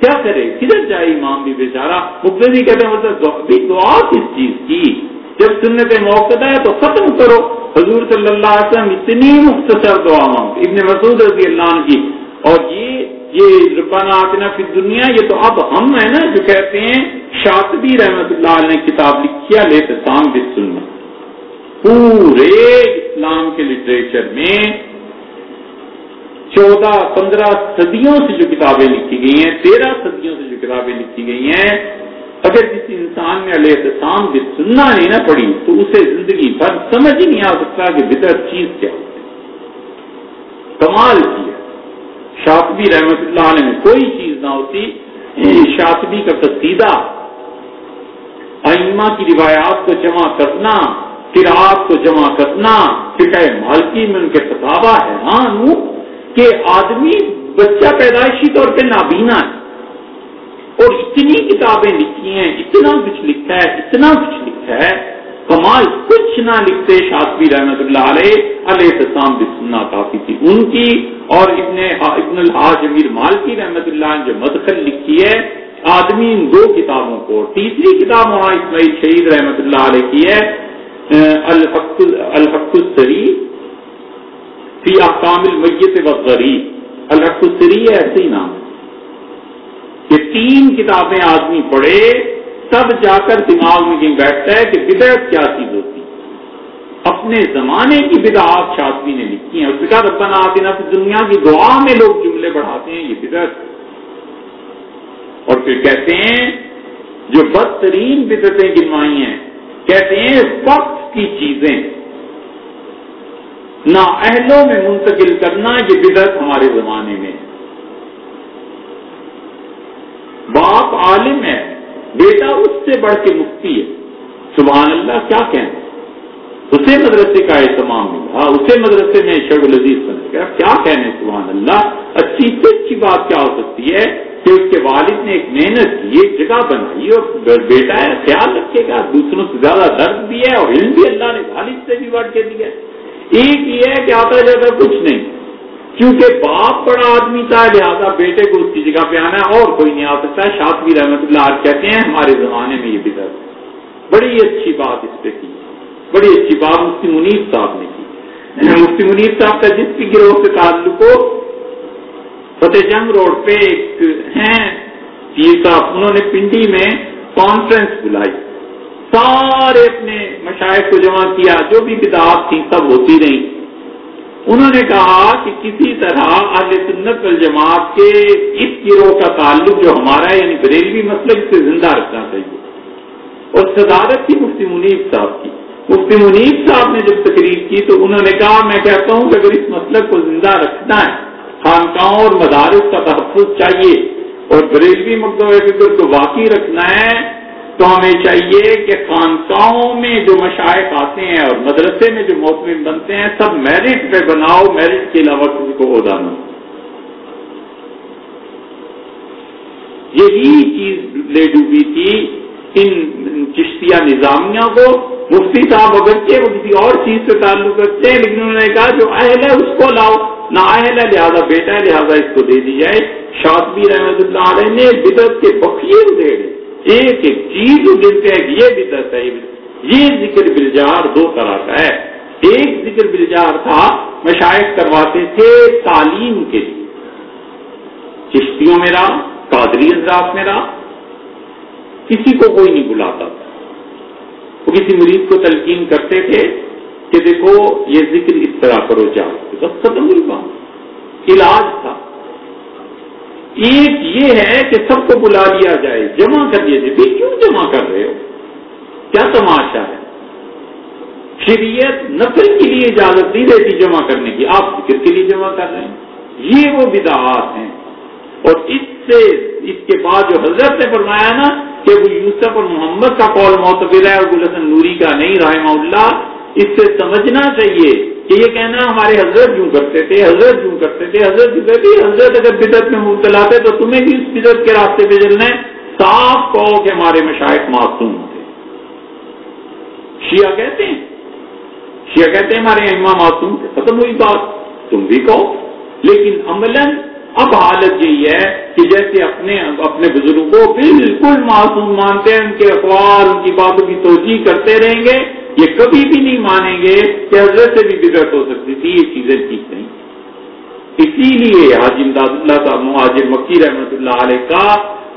B: کیا کرے؟ کدھر جائے امام بھی بیچارہ؟ مقتدی کہتے ہیں مطلب دعا کس چیز کی؟ جب سنت موقع ہے تو ختم کرو۔ حضور صلی اللہ علیہ وسلم اتنی مختصر دعا مانگ ابن مسعود رضی اللہ عنہ کی۔ اور یہ یہ ربانہ آتنا فی دنیا یہ تو اب ہم ہیں نا جو کہتے ہیں، شاطبی رحمت اللہ علیہ نے کتاب لکھی ہے لیتے سام بھی سننا پورے اسلام کے لٹریچر میں چودہ، پندرہ صدیوں سے جو کتابیں لکھی گئی ہیں، تیرہ صدیوں سے جو کتابیں لکھی گئی ہیں اگر کسی انسان نے علیہ السلام بھی سننا نہیں نہ پڑی تو اسے زندگی بھر سمجھ ہی نہیں آ سکتا کہ بدر چیز کیا ہوتی کمال کیا شاطبی رحمت اللہ علیہ میں کوئی چیز نہ ہوتی۔ شاطبی کا قصیدہ ائمہ کی روایات کو جمع کرنا قرآت کو جمع کرنا فکا مالکی میں ان کے کتابہ ہے ہاں کہ آدمی بچہ پیدائشی طور پہ نابینا ہے۔ اور اتنی کتابیں لکھی ہیں اتنا کچھ لکھا ہے اتنا کچھ لکھا ہے، کمال کچھ نہ لکھتے شاطبی رحمت اللہ علیہ علیہ السلام بھی سننا کافی تھی۔ ان کی اور ابن ابن الحاظ امیر مال کی رحمت اللہ نے جو مدخل لکھی ہے، آدمی ان دو کتابوں کو، تیسری کتاب وہاں اسماعیل شہید رحمت اللہ علیہ کی ہے الحق السری فی احکام المیت و غریب الحق السری ہے، ایسے ہی نام کہ تین کتابیں آدمی پڑھے، تب جا کر دماغ میں یہ بیٹھتا ہے کہ بدعت کیا چیز ہوتی اپنے زمانے کی بدعات شادی نے لکھی ہیں۔ اس کا ربنا آتے پھر دنیا کی دعا میں لوگ جملے بڑھاتے ہیں، یہ بدعت اور پھر کہتے ہیں، جو بدترین بدتیں گنوائی ہیں، کہتے ہیں، وقت کی چیزیں۔ نہ اہلوں میں منتقل کرنا یہ بدعت ہمارے زمانے میں ہے۔ باپ عالم ہے، بیٹا اس سے بڑھ کے مفتی ہے۔ سبحان اللہ، کیا کہنا اسے مدرسے کا اہتمام ملا۔ ہاں، اسے مدرسے میں شیخ العزیز سمجھ گیا۔ کیا کہنے سبحان اللہ، اچھی سے اچھی بات کیا ہو سکتی ہے کہ اس کے والد نے ایک محنت کی، ایک جگہ بنائی اور بیٹا ہے، خیال رکھے گا، دوسروں سے زیادہ درد بھی ہے اور علم بھی اللہ نے والد سے بھی بڑھ کے دیا ایک یہ ہے کہ آتا جاتا کچھ نہیں۔ کیونکہ باپ بڑا آدمی تھا، لہٰذا بیٹے کو اس کی جگہ پہ آنا ہے اور کوئی نہیں آ سکتا۔ شاطوی رحمت اللہ آج کہتے ہیں، ہمارے زمانے میں یہ بدر بڑی اچھی بات اس پہ کی۔ بڑی اچھی بات مفتی منیب صاحب نے کی۔ مفتی منیب صاحب کا جس کی گروہ سے تعلق ہو، فتح جنگ روڈ پہ ایک ہیں۔ پیر صاحب، انہوں نے پنڈی میں کانفرنس بلائی۔ سارے اپنے مشاہد کو جمع کیا۔ جو بھی کتاب تھی، سب ہوتی رہی۔ انہوں نے کہا کہ کسی طرح اہل سنت الجماعت کے اس گروہ کا تعلق جو ہمارا ہے یعنی بریلوی مسئلہ سے زندہ رکھنا چاہیے۔ اور صدارت کی مفتی منیب صاحب کی۔ مفتی منیب صاحب نے جب تقریر کی تو انہوں نے کہا، میں کہتا ہوں کہ اگر اس مسئلہ کو زندہ رکھنا ہے، خانقاہوں اور مدارس کا تحفظ چاہیے اور بریلوی مقدمہ فکر کو باقی رکھنا ہے تو ہمیں چاہیے کہ خانقاہوں میں جو مشائق آتے ہیں اور مدرسے میں جو موسم بنتے ہیں، سب میرٹ پہ بناؤ میرٹ کے علاوہ کسی کو عہدہ نہ یہی چیز لے ڈوبی تھی ان چشتیہ نظامیہ کو۔ مفتی صاحب اگر کے وہ کسی اور چیز سے تعلق رکھتے ہیں، لیکن انہوں نے کہا، جو اہل ہے اس کو لاؤ۔ نہ اہل ہے، لہٰذا بیٹا ہے، لہٰذا اس کو دے دی جائے۔ شاطبی رحمت اللہ علیہ نے بدت کے بخیے ادھیڑے ایک ایک چیز جن سے یہ بھی دس ہے، یہ ذکر بلجار دو طرح کا ہے۔ ایک ذکر بلجار تھا مشاہد کرواتے تھے تعلیم کے لیے۔ چشتیوں میں رہا، قادری اندراز میں رہا۔ کسی کو کوئی نہیں بلاتا تھا۔ وہ کسی مریض کو تلقین کرتے تھے کہ دیکھو، یہ ذکر اس طرح کرو، جاؤ۔ بس ختم ہوئی بات۔ علاج تھا۔ ایک یہ ہے کہ سب کو بلا لیا جائے، جمع کر دیا جائے۔ کیوں جمع کر رہے ہو؟ کیا تماشا ہے؟ شریعت نقل کے لیے اجازت نہیں دیتی جمع کرنے کی۔ آپ فکر کے لیے جمع کر رہے ہیں؟ یہ وہ بدعات ہیں۔ اور اس سے، اس کے بعد جو حضرت نے فرمایا نا کہ وہ یوسف اور محمد کا قول معتبر ہے اور گلحسن نوری کا نہیں، رحمہ اللہ، اس سے سمجھنا چاہیے کہ یہ کہنا ہمارے حضرت یوں کرتے تھے، حضرت یوں کرتے تھے، حضرت یوں کرتے حضرت اگر بدت میں مبتلا تھے تو تمہیں بھی اس بدت کے راستے پہ چلنا ہے۔ صاف کہو کہ ہمارے مشاہد معصوم تھے۔ شیعہ کہتے ہیں، شیعہ کہتے ہیں ہمارے اما معصوم تھے۔ ختم ہوئی بات تم بھی کہو۔ لیکن عملاً اب حالت یہی ہے کہ جیسے اپنے اپنے بزرگوں کو بالکل معصوم مانتے ہیں، ان کے اخبار ان کی باتوں کی توجہ کرتے رہیں گے۔ یہ کبھی بھی نہیں مانیں گے کہ حضرت سے بھی بگڑ ہو سکتی تھی، یہ چیزیں ٹھیک نہیں۔ اسی لیے حاجی امداد اللہ کا مہاجر مکی رحمت اللہ علیہ کا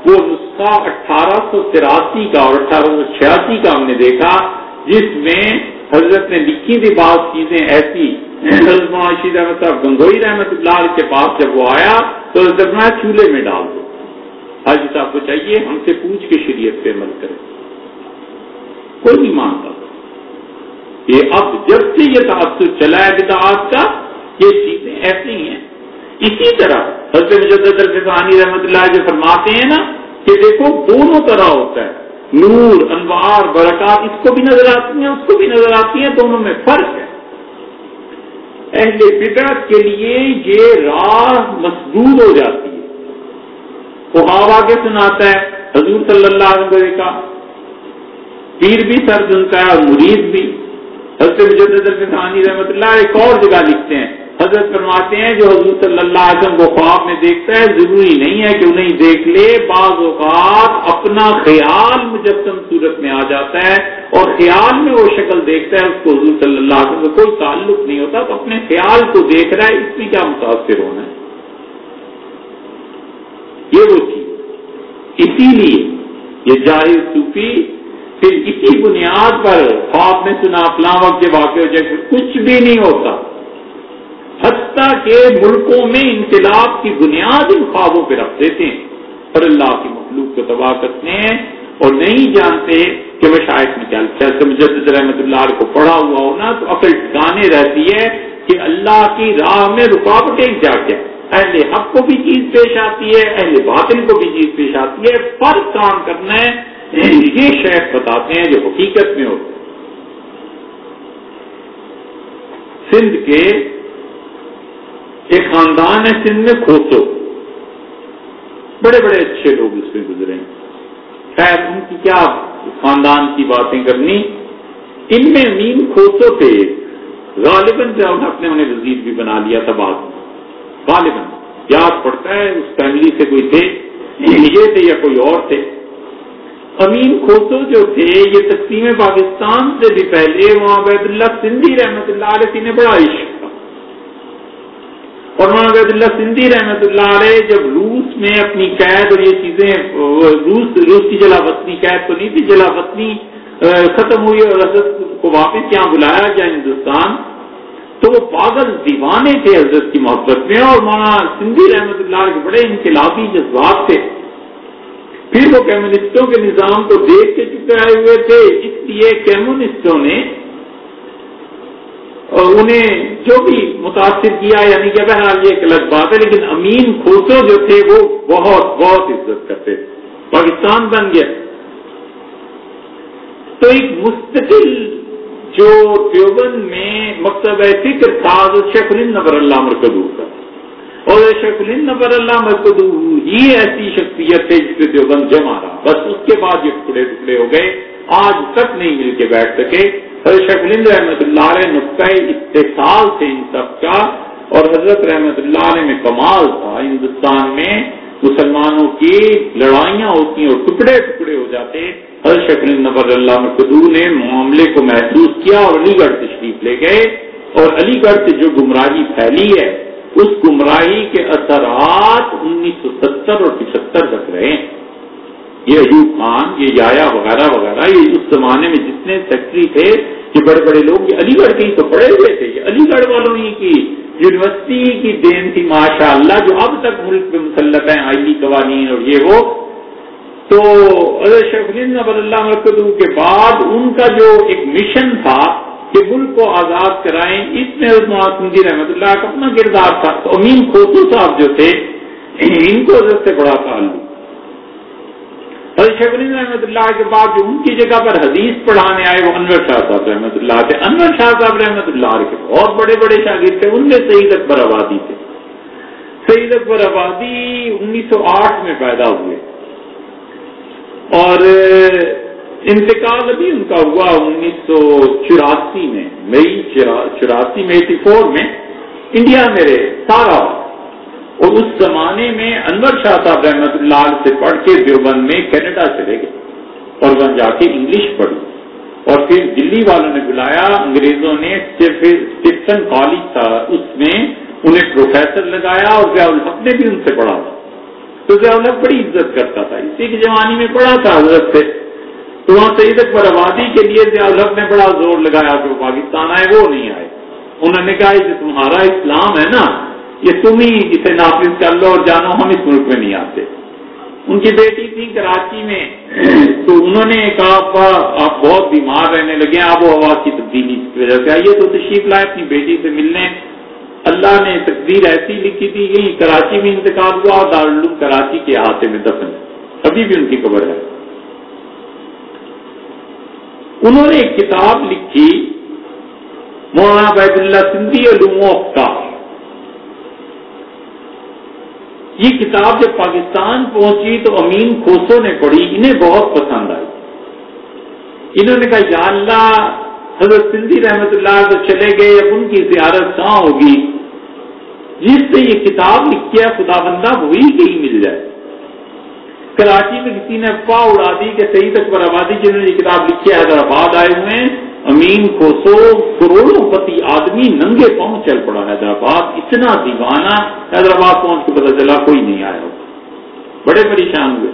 B: وہ نسخہ اٹھارہ سو تراسی کا اور اٹھارہ سو چھیاسی کا ہم نے دیکھا، جس میں حضرت نے لکھی تھی بات چیزیں ایسی۔ حضرت معاشی رحمت صاحب گنگوئی رحمت اللہ کے پاس جب وہ آیا تو حضرت میں چولہے میں ڈال دو۔ حاجی صاحب کو چاہیے ہم سے پوچھ کے شریعت پہ عمل کرے کوئی نہیں مانتا۔ یہ اب جب سے یہ تاثر چلا ہے کتاب کا، یہ چیزیں ایسی ہیں۔ اسی طرح حضرت مجدد الفانی رحمت اللہ جو فرماتے ہیں نا کہ دیکھو دونوں طرح ہوتا ہے۔ نور، انوار، برکات، اس کو بھی نظر آتی ہیں، اس کو بھی نظر آتی ہیں، دونوں میں فرق ہے۔ اہل فطرت کے لیے یہ راہ مسدود ہو جاتی ہے۔ خواب آگے سناتا ہے، حضور صلی اللہ علیہ وسلم کا۔ پیر بھی سر سنتا ہے اور مرید بھی۔ حضرت مجدد رحمت اللہ ایک اور جگہ لکھتے ہیں۔ حضرت فرماتے ہیں جو حضور صلی اللہ علیہ وسلم کو خواب میں دیکھتا ہے، ضروری نہیں ہے کہ انہیں دیکھ لے۔ بعض اوقات اپنا خیال مجسم صورت میں آ جاتا ہے اور خیال میں وہ شکل دیکھتا ہے، اس کو حضور صلی اللہ علیہ وسلم کوئی تعلق نہیں ہوتا۔ تو اپنے خیال کو دیکھ رہا ہے، اس میں کیا متاثر ہونا ہے؟ یہ وہ چیز۔ اسی لیے یہ جاہر صوفی پھر اسی بنیاد پر خواب میں سنا فلاں وقت کے واقع ہو جائے کچھ بھی نہیں ہوتا۔ حتیٰ کے ملکوں میں انقلاب کی بنیاد ان خوابوں پہ رکھ دیتے ہیں۔ اور اللہ کی مخلوق کو تباہ کرتے ہیں اور نہیں جانتے کہ وہ شاید میں چل مجدد رحمت اللہ کو پڑھا ہوا ہونا تو عقل ٹھکانے رہتی ہے کہ اللہ کی راہ میں رکاوٹیں کیا کیا۔ اہل حق کو بھی چیز پیش آتی ہے، اہل باطل کو بھی چیز پیش آتی ہے۔ فرق کام کرنا ہے یہ شیخ بتاتے ہیں جو حقیقت میں ہوتے سندھ کے ایک خاندان ہے، سندھ میں کھوسو۔ بڑے بڑے اچھے لوگ اس میں گزرے ہیں۔ خیر، ان کی کیا خاندان کی باتیں کرنی؟ ان میں مین کھوسو تھے۔ غالباً جو اپنے انہیں وزیر بھی بنا لیا تھا بعد میں۔ غالباً۔ یاد پڑتا ہے، اس فیملی سے کوئی تھے، یہ تھے یا کوئی اور تھے۔ امین کھوسو جو تھے، یہ تقسیم پاکستان سے بھی پہلے وہاں عبید اللہ سندھی رحمت اللہ علیہ نے بڑا عشق تھا۔ اور وہاں عبید اللہ سندھی رحمت اللہ علیہ جب روس میں اپنی قید اور یہ چیزیں روس روس کی جلا وطنی قید تو نہیں تھی جلا وطنی ختم ہوئی اور حضرت کو واپس یہاں بلایا گیا ہندوستان۔ تو وہ پاگل دیوانے تھے حضرت کی محبت میں اور وہاں سندھی رحمت اللہ کے بڑے انقلابی جذبات تھے۔ پھر وہ کمیونسٹوں کے نظام کو دیکھ کے چکے آئے ہوئے تھے، اس لیے کمیونسٹوں نے انہیں جو بھی متاثر کیا یعنی کہ بہرحال یہ ایک الگ بات ہے، لیکن امین کھوسو جو تھے وہ بہت بہت عزت کرتے تھے پاکستان بن گیا۔ تو ایک مستقل جو دیوبند میں مکتب فکر تھا شیخ نبر اللہ مرکز کا۔ اور شیخ نبر اللہ مرکز یہ ایسی شخصیت ہے جس سے دیوبند جمع رہا۔ بس اس کے بعد یہ ٹکڑے ٹکڑے ہو گئے۔ آج تک نہیں مل کے بیٹھ سکے۔ شیخ الند رحمت اللہ علیہ نقطۂ اتصال تھے ان سب کا اور حضرت رحمت اللہ علیہ میں کمال تھا۔ ہندوستان میں مسلمانوں کی لڑائیاں ہوتی ہیں اور ٹکڑے ٹکڑے ہو جاتے حضرت شیخ نبر اللہ مرکدو نے معاملے کو محسوس کیا اور علی گڑھ تشریف لے گئے۔ اور علی گڑھ سے جو گمراہی پھیلی ہے اس گمراہی کے اثرات انیس سو ستر اور پچہتر تک رہے یہ ایوب خان، یہ یایا وغیرہ وغیرہ، یہ اس زمانے میں جتنے سیکٹری تھے، یہ بڑے بڑے لوگ، یہ علی گڑھ کے ہی تو پڑے ہوئے تھے، یہ علی گڑھ والوں ہی کی یونیورسٹی کی دین تھی ماشاء اللہ جو اب تک ملک میں مسلط ہیں، آئلی قوانین اور یہ وہ۔ تو شیخ اللہ مرکز کے بعد ان کا جو ایک مشن تھا کہ ملک کو آزاد کرائیں۔ اس میں حضرت رحمت اللہ کا اپنا کردار تھا۔ تو امین کھوسو صاحب جو تھے، ان کو حضرت سے بڑا تعلق۔ حضرت شیخ رحمۃ اللہ کے بعد جو ان کی جگہ پر حدیث پڑھانے آئے، وہ انور شاہ صاحب رحمۃ اللہ تھے۔ انور شاہ صاحب رحمۃ اللہ کے بہت بڑے بڑے شاگرد تھے، ان میں سعید اکبر آبادی تھے۔ سعید اکبر آبادی انیس سو آٹھ میں پیدا ہوئے۔ اور انتقال ابھی ان کا ہوا انیس سو چوراسی میں، مئی چوراسی میں، ایٹی فور میں، انڈیا میرے سارا۔ اور اس زمانے میں انور شاہ صاحب رحمت اللہ سے پڑھ کے دیوبند میں کینیڈا چلے گئے۔ اور وہاں جا کے انگلش پڑھی۔ اور پھر دلی والوں نے بلایا، انگریزوں نے صرف اسٹیفن کالج تھا، اس میں انہیں پروفیسر لگایا اور ضیاء الحق نے بھی ان سے پڑھا۔ تھا تو ضیاء الحق بڑی عزت کرتا تھا۔ اسی کی جوانی میں پڑھا تھا حضرت سے۔ تو وہاں سعید اکبر آبادی کے لیے ضیاء نے بڑا زور لگایا کہ وہ پاکستان آئے، وہ نہیں آئے۔ انہوں نے کہا، یہ تمہارا اسلام ہے نا، یہ تم ہی اسے نافذ کر لو اور جانو، ہم اس ملک میں نہیں آتے۔ ان کی بیٹی تھی کراچی میں، تو انہوں نے کہا آپ بہت بیمار رہنے لگے آب و ہوا کی تبدیلی کی وجہ سے۔ آئیے تو تشریف لائے اپنی بیٹی سے ملنے۔ اللہ نے تقدیر ایسی لکھی تھی، یہی کراچی میں انتقال ہوا، دارالعلوم کراچی کے احاطے میں دفن۔ ابھی بھی ان کی قبر ہے۔ انہوں نے ایک کتاب لکھی، مولانا بیت اللہ سندھی علوم کا یہ کتاب جب پاکستان پہنچی تو امین کھوسو نے پڑھی، انہیں بہت پسند آئی۔ انہوں نے کہا، یا اللہ، حضرت سندھی رحمت اللہ تو چلے گئے، اب ان کی زیارت کہاں ہوگی؟ جس سے یہ کتاب لکھی ہے خدا بندہ وہی کہیں مل جائے۔ کراچی میں کسی نے افواہ اڑا دی کہ صحیح تک پر آبادی جنہوں نے کتاب لکھی ہے، حیدرآباد آئے ہوئے ہیں، امین کوسو کروڑوں پتی آدمی ننگے پاؤں چل پڑا، حیدرآباد اتنا دیوانہ، حیدرآباد پہنچ کے پتا چلا کوئی نہیں آیا ہوگا۔ بڑے پریشان ہوئے۔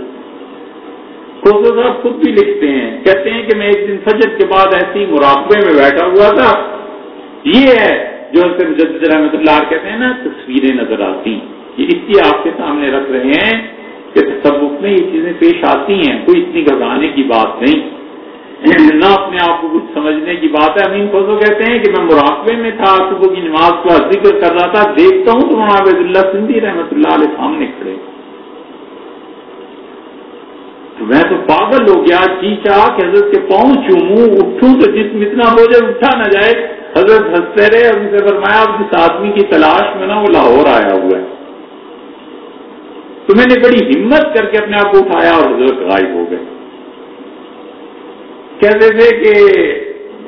B: کوسو صاحب خود بھی لکھتے ہیں، کہتے ہیں کہ میں ایک دن فجر کے بعد ایسی مراقبے میں بیٹھا ہوا تھا۔ یہ ہے جو مجدد رحمت اللہ کہتے ہیں نا، تصویریں نظر آتی، یہ اس کی آپ کے سامنے رکھ رہے ہیں۔ کہ تصوف میں یہ چیزیں پیش آتی ہیں، کوئی اتنی گھبرانے کی بات نہیں۔ نہ اپنے آپ کو کچھ سمجھنے کی بات ہے۔ امین فوزو کہتے ہیں کہ میں مراقبے میں تھا، صبح کی نماز کا ذکر کر رہا تھا، دیکھتا ہوں تو وہاں عبید اللہ سندھی رحمت اللہ علیہ سامنے کھڑے۔ تو میں تو پاگل ہو گیا چی چاہ کہ حضرت کے پاؤں چوموں، اٹھوں تو جسم اتنا ہو جائے، اٹھا نہ جائے۔ حضرت ہنستے رہے اور ان سے فرمایا جس آدمی کی تلاش میں نا وہ لاہور آیا ہوا ہے۔ تو میں نے بڑی ہمت کر کے اپنے آپ کو اٹھایا اور حضرت غائب ہو گئے۔ کہتے تھے کہ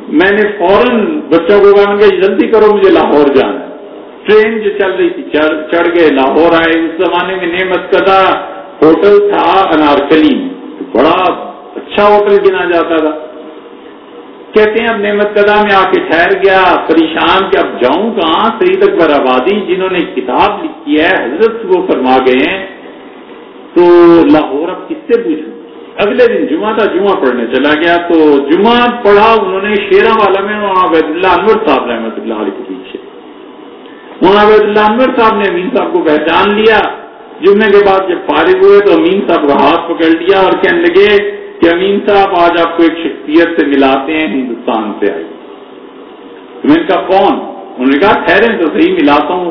B: میں نے فوراً بچوں کو کہا کہ جی، جلدی کرو، مجھے لاہور جانا ٹرین جو چل رہی تھی، چڑھ گئے لاہور آئے۔ اس زمانے میں نعمت کدا ہوٹل تھا انارکلی۔ بڑا اچھا ہوٹل گنا جاتا تھا۔ کہتے ہیں، اب نعمت قدا میں آ کے ٹھہر گیا، پریشان کہ اب جاؤں کہاں؟ سعید اکبر آبادی، جنہوں نے کتاب لکھی ہے، حضرت وہ فرما گئے ہیں تو لاہور اب کس سے پوچھوں؟ اگلے دن جمعہ تھا، جمعہ پڑھنے چلا گیا، تو جمعہ پڑھا انہوں نے شیرا والا میں، وہاں عبید اللہ انور صاحب رحمۃ اللہ علیہ کے پیچھے۔ وہاں عبید اللہ انور صاحب نے امین صاحب کو پہچان لیا۔ جمعے کے بعد جب فارغ ہوئے، تو امین صاحب کا ہاتھ پکڑ لیا اور کہنے لگے کہ امین صاحب، آج آپ کو ایک شخصیت سے ملاتے ہیں، ہندوستان سے آئی تو میں کہا، کون؟ انہوں نے کہا ٹھہرے تو صحیح ملاتا ہوں۔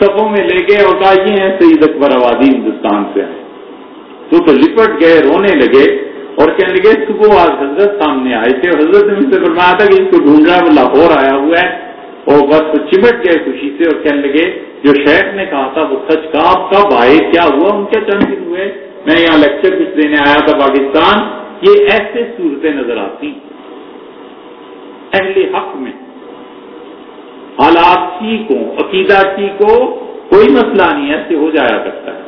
B: سبوں میں لے گئے اور کہا، یہ ہے سعید اکبر آبادی، ہندوستان سے آئے۔ تو تو لپٹ گئے، رونے لگے اور کہنے لگے صبح آج حضرت سامنے آئے تھے اور حضرت نے مجھ سے فرمایا تھا کہ اس کو ڈھونڈ رہا ہے، وہ لاہور آیا ہوا ہے۔ اور بس چمٹ گئے خوشی سے اور کہنے لگے، جو شیخ نے کہا تھا، وہ سچ کہا آپ کب آئے، کیا ہوا ان کے چند دن ہوئے؟ میں یہاں لیکچر کچھ دینے آیا تھا پاکستان، یہ ایسے صورتیں نظر آتی۔ اہل حق میں حالات ٹھیک ہوں، عقیدہ ٹھیک ہو، کوئی مسئلہ نہیں، ایسے ہو جایا کرتا ہے۔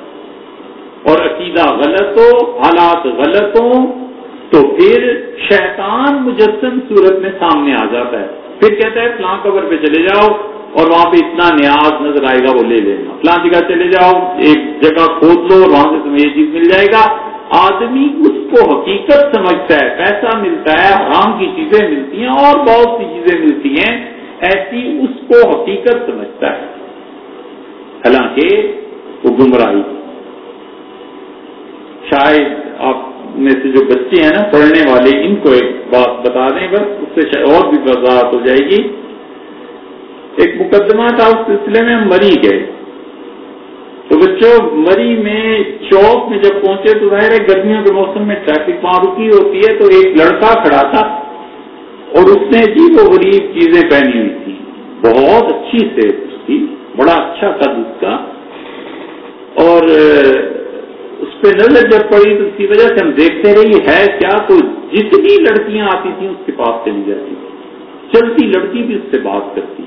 B: اور عقیدہ غلط ہو حالات غلط ہوں تو پھر شیطان مجسم صورت میں سامنے آ جاتا ہے۔ پھر کہتا ہے، فلاں قبر پہ چلے جاؤ اور وہاں پہ اتنا نیاز نظر آئے گا، وہ لے لینا۔ فلاں جگہ چلے جاؤ، ایک جگہ کھود لو اور وہاں سے تمہیں یہ چیز مل جائے گا۔ آدمی اس کو حقیقت سمجھتا ہے، پیسہ ملتا ہے، حرام کی چیزیں ملتی ہیں اور بہت سی چیزیں ملتی ہیں۔ ایسی اس کو حقیقت سمجھتا ہے۔ حالانکہ وہ گمراہی شاید آپ میں سے جو بچے ہیں نا، پڑھنے والے، ان کو ایک بات بتا دیں، بس اس سے اور بھی وضاحت ہو جائے گی۔ ایک مقدمہ تھا، اس سلسلے میں ہم مری گئے۔ تو بچوں، مری میں چوک میں جب پہنچے تو ظاہر ہے گرمیوں کے موسم میں ٹریفک وہاں رکی ہوتی ہے، تو ایک لڑکا کھڑا تھا اور اس نے جی وہ غریب چیزیں پہنی ہوئی تھی۔ بہت اچھی سے اس کی بڑا اچھا قد اس کا۔ اور اس پہ نظر جب پڑی تو اس کی وجہ سے ہم دیکھتے رہے یہ ہے کیا تو جتنی لڑکیاں آتی تھیں اس کے پاس چلی جاتی چلتی لڑکی بھی اس سے بات کرتی۔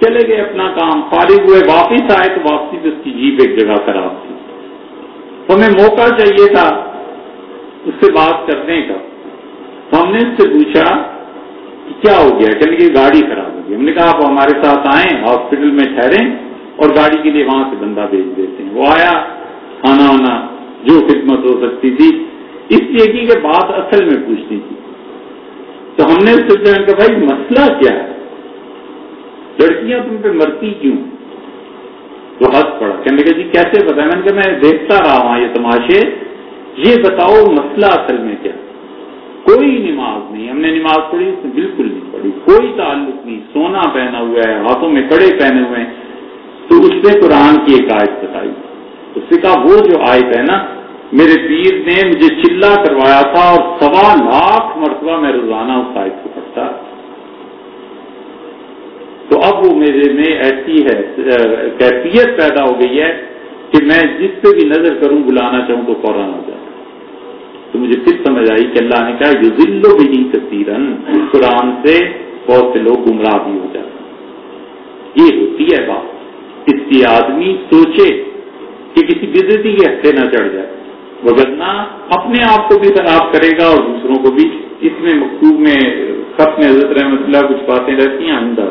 B: چلے گئے اپنا کام، فارغ ہوئے، واپس آئے تو واپسی تو اس کی جیپ ایک جگہ خراب تھی۔ ہمیں موقع چاہیے تھا اس سے بات کرنے کا۔ تو ہم نے اس سے پوچھا کہ کیا ہو گیا؟ کہ گاڑی خراب ہو گئی۔ ہم نے کہا آپ ہمارے ساتھ آئیں، ہاسپٹل میں ٹھہریں۔ اور گاڑی کے لیے وہاں سے بندہ بھیج دیتے ہیں۔ وہ آیا کھانا وانا جو خدمت ہو سکتی تھی۔ اس لیے کی کہ بات اصل میں پوچھنی تھی۔ تو ہم نے سوچا کہ بھائی مسئلہ کیا ہے؟ لڑکیاں تم پہ مرتی کیوں؟ تو ہنس پڑا۔ کہنے لگا جی کیسے بتایا میں نے کہا، میں دیکھتا رہا ہوں، یہ تماشے۔ یہ بتاؤ مسئلہ اصل میں کیا؟ کوئی نماز نہیں۔ ہم نے نماز پڑھی بالکل نہیں پڑھی۔ کوئی تعلق نہیں۔ سونا پہنا ہوا ہے، ہاتھوں میں کڑے پہنے ہوئے ہیں۔ تو اس نے قرآن کی ایک آیت بتائی۔ اس سے کہا، وہ جو آیت ہے نا، میرے پیر نے مجھے چلا کروایا تھا اور سوا لاکھ مرتبہ میں روزانہ اس آیت کو پڑھتا۔ تو اب وہ میرے میں ایسی ہے، کیفیت پیدا ہو گئی ہے کہ میں جس پہ بھی نظر کروں، بلانا چاہوں تو فوراً ہو جاتا تو مجھے پھر سمجھ آئی کہ اللہ نے کہا یہ ذلو بھی نہیں کثیرن اس قرآن سے بہت سے لوگ گمراہ بھی ہو جاتے یہ ہوتی ہے بات۔ اس کی آدمی سوچے کہ کسی بزتی کے ہفتے نہ چڑھ جائے وغیرہ اپنے آپ کو بھی خراب کرے گا اور دوسروں کو بھی۔ اس میں مکتوب میں سب میں حضرت رحمت اللہ کچھ باتیں رہتی ہیں اندر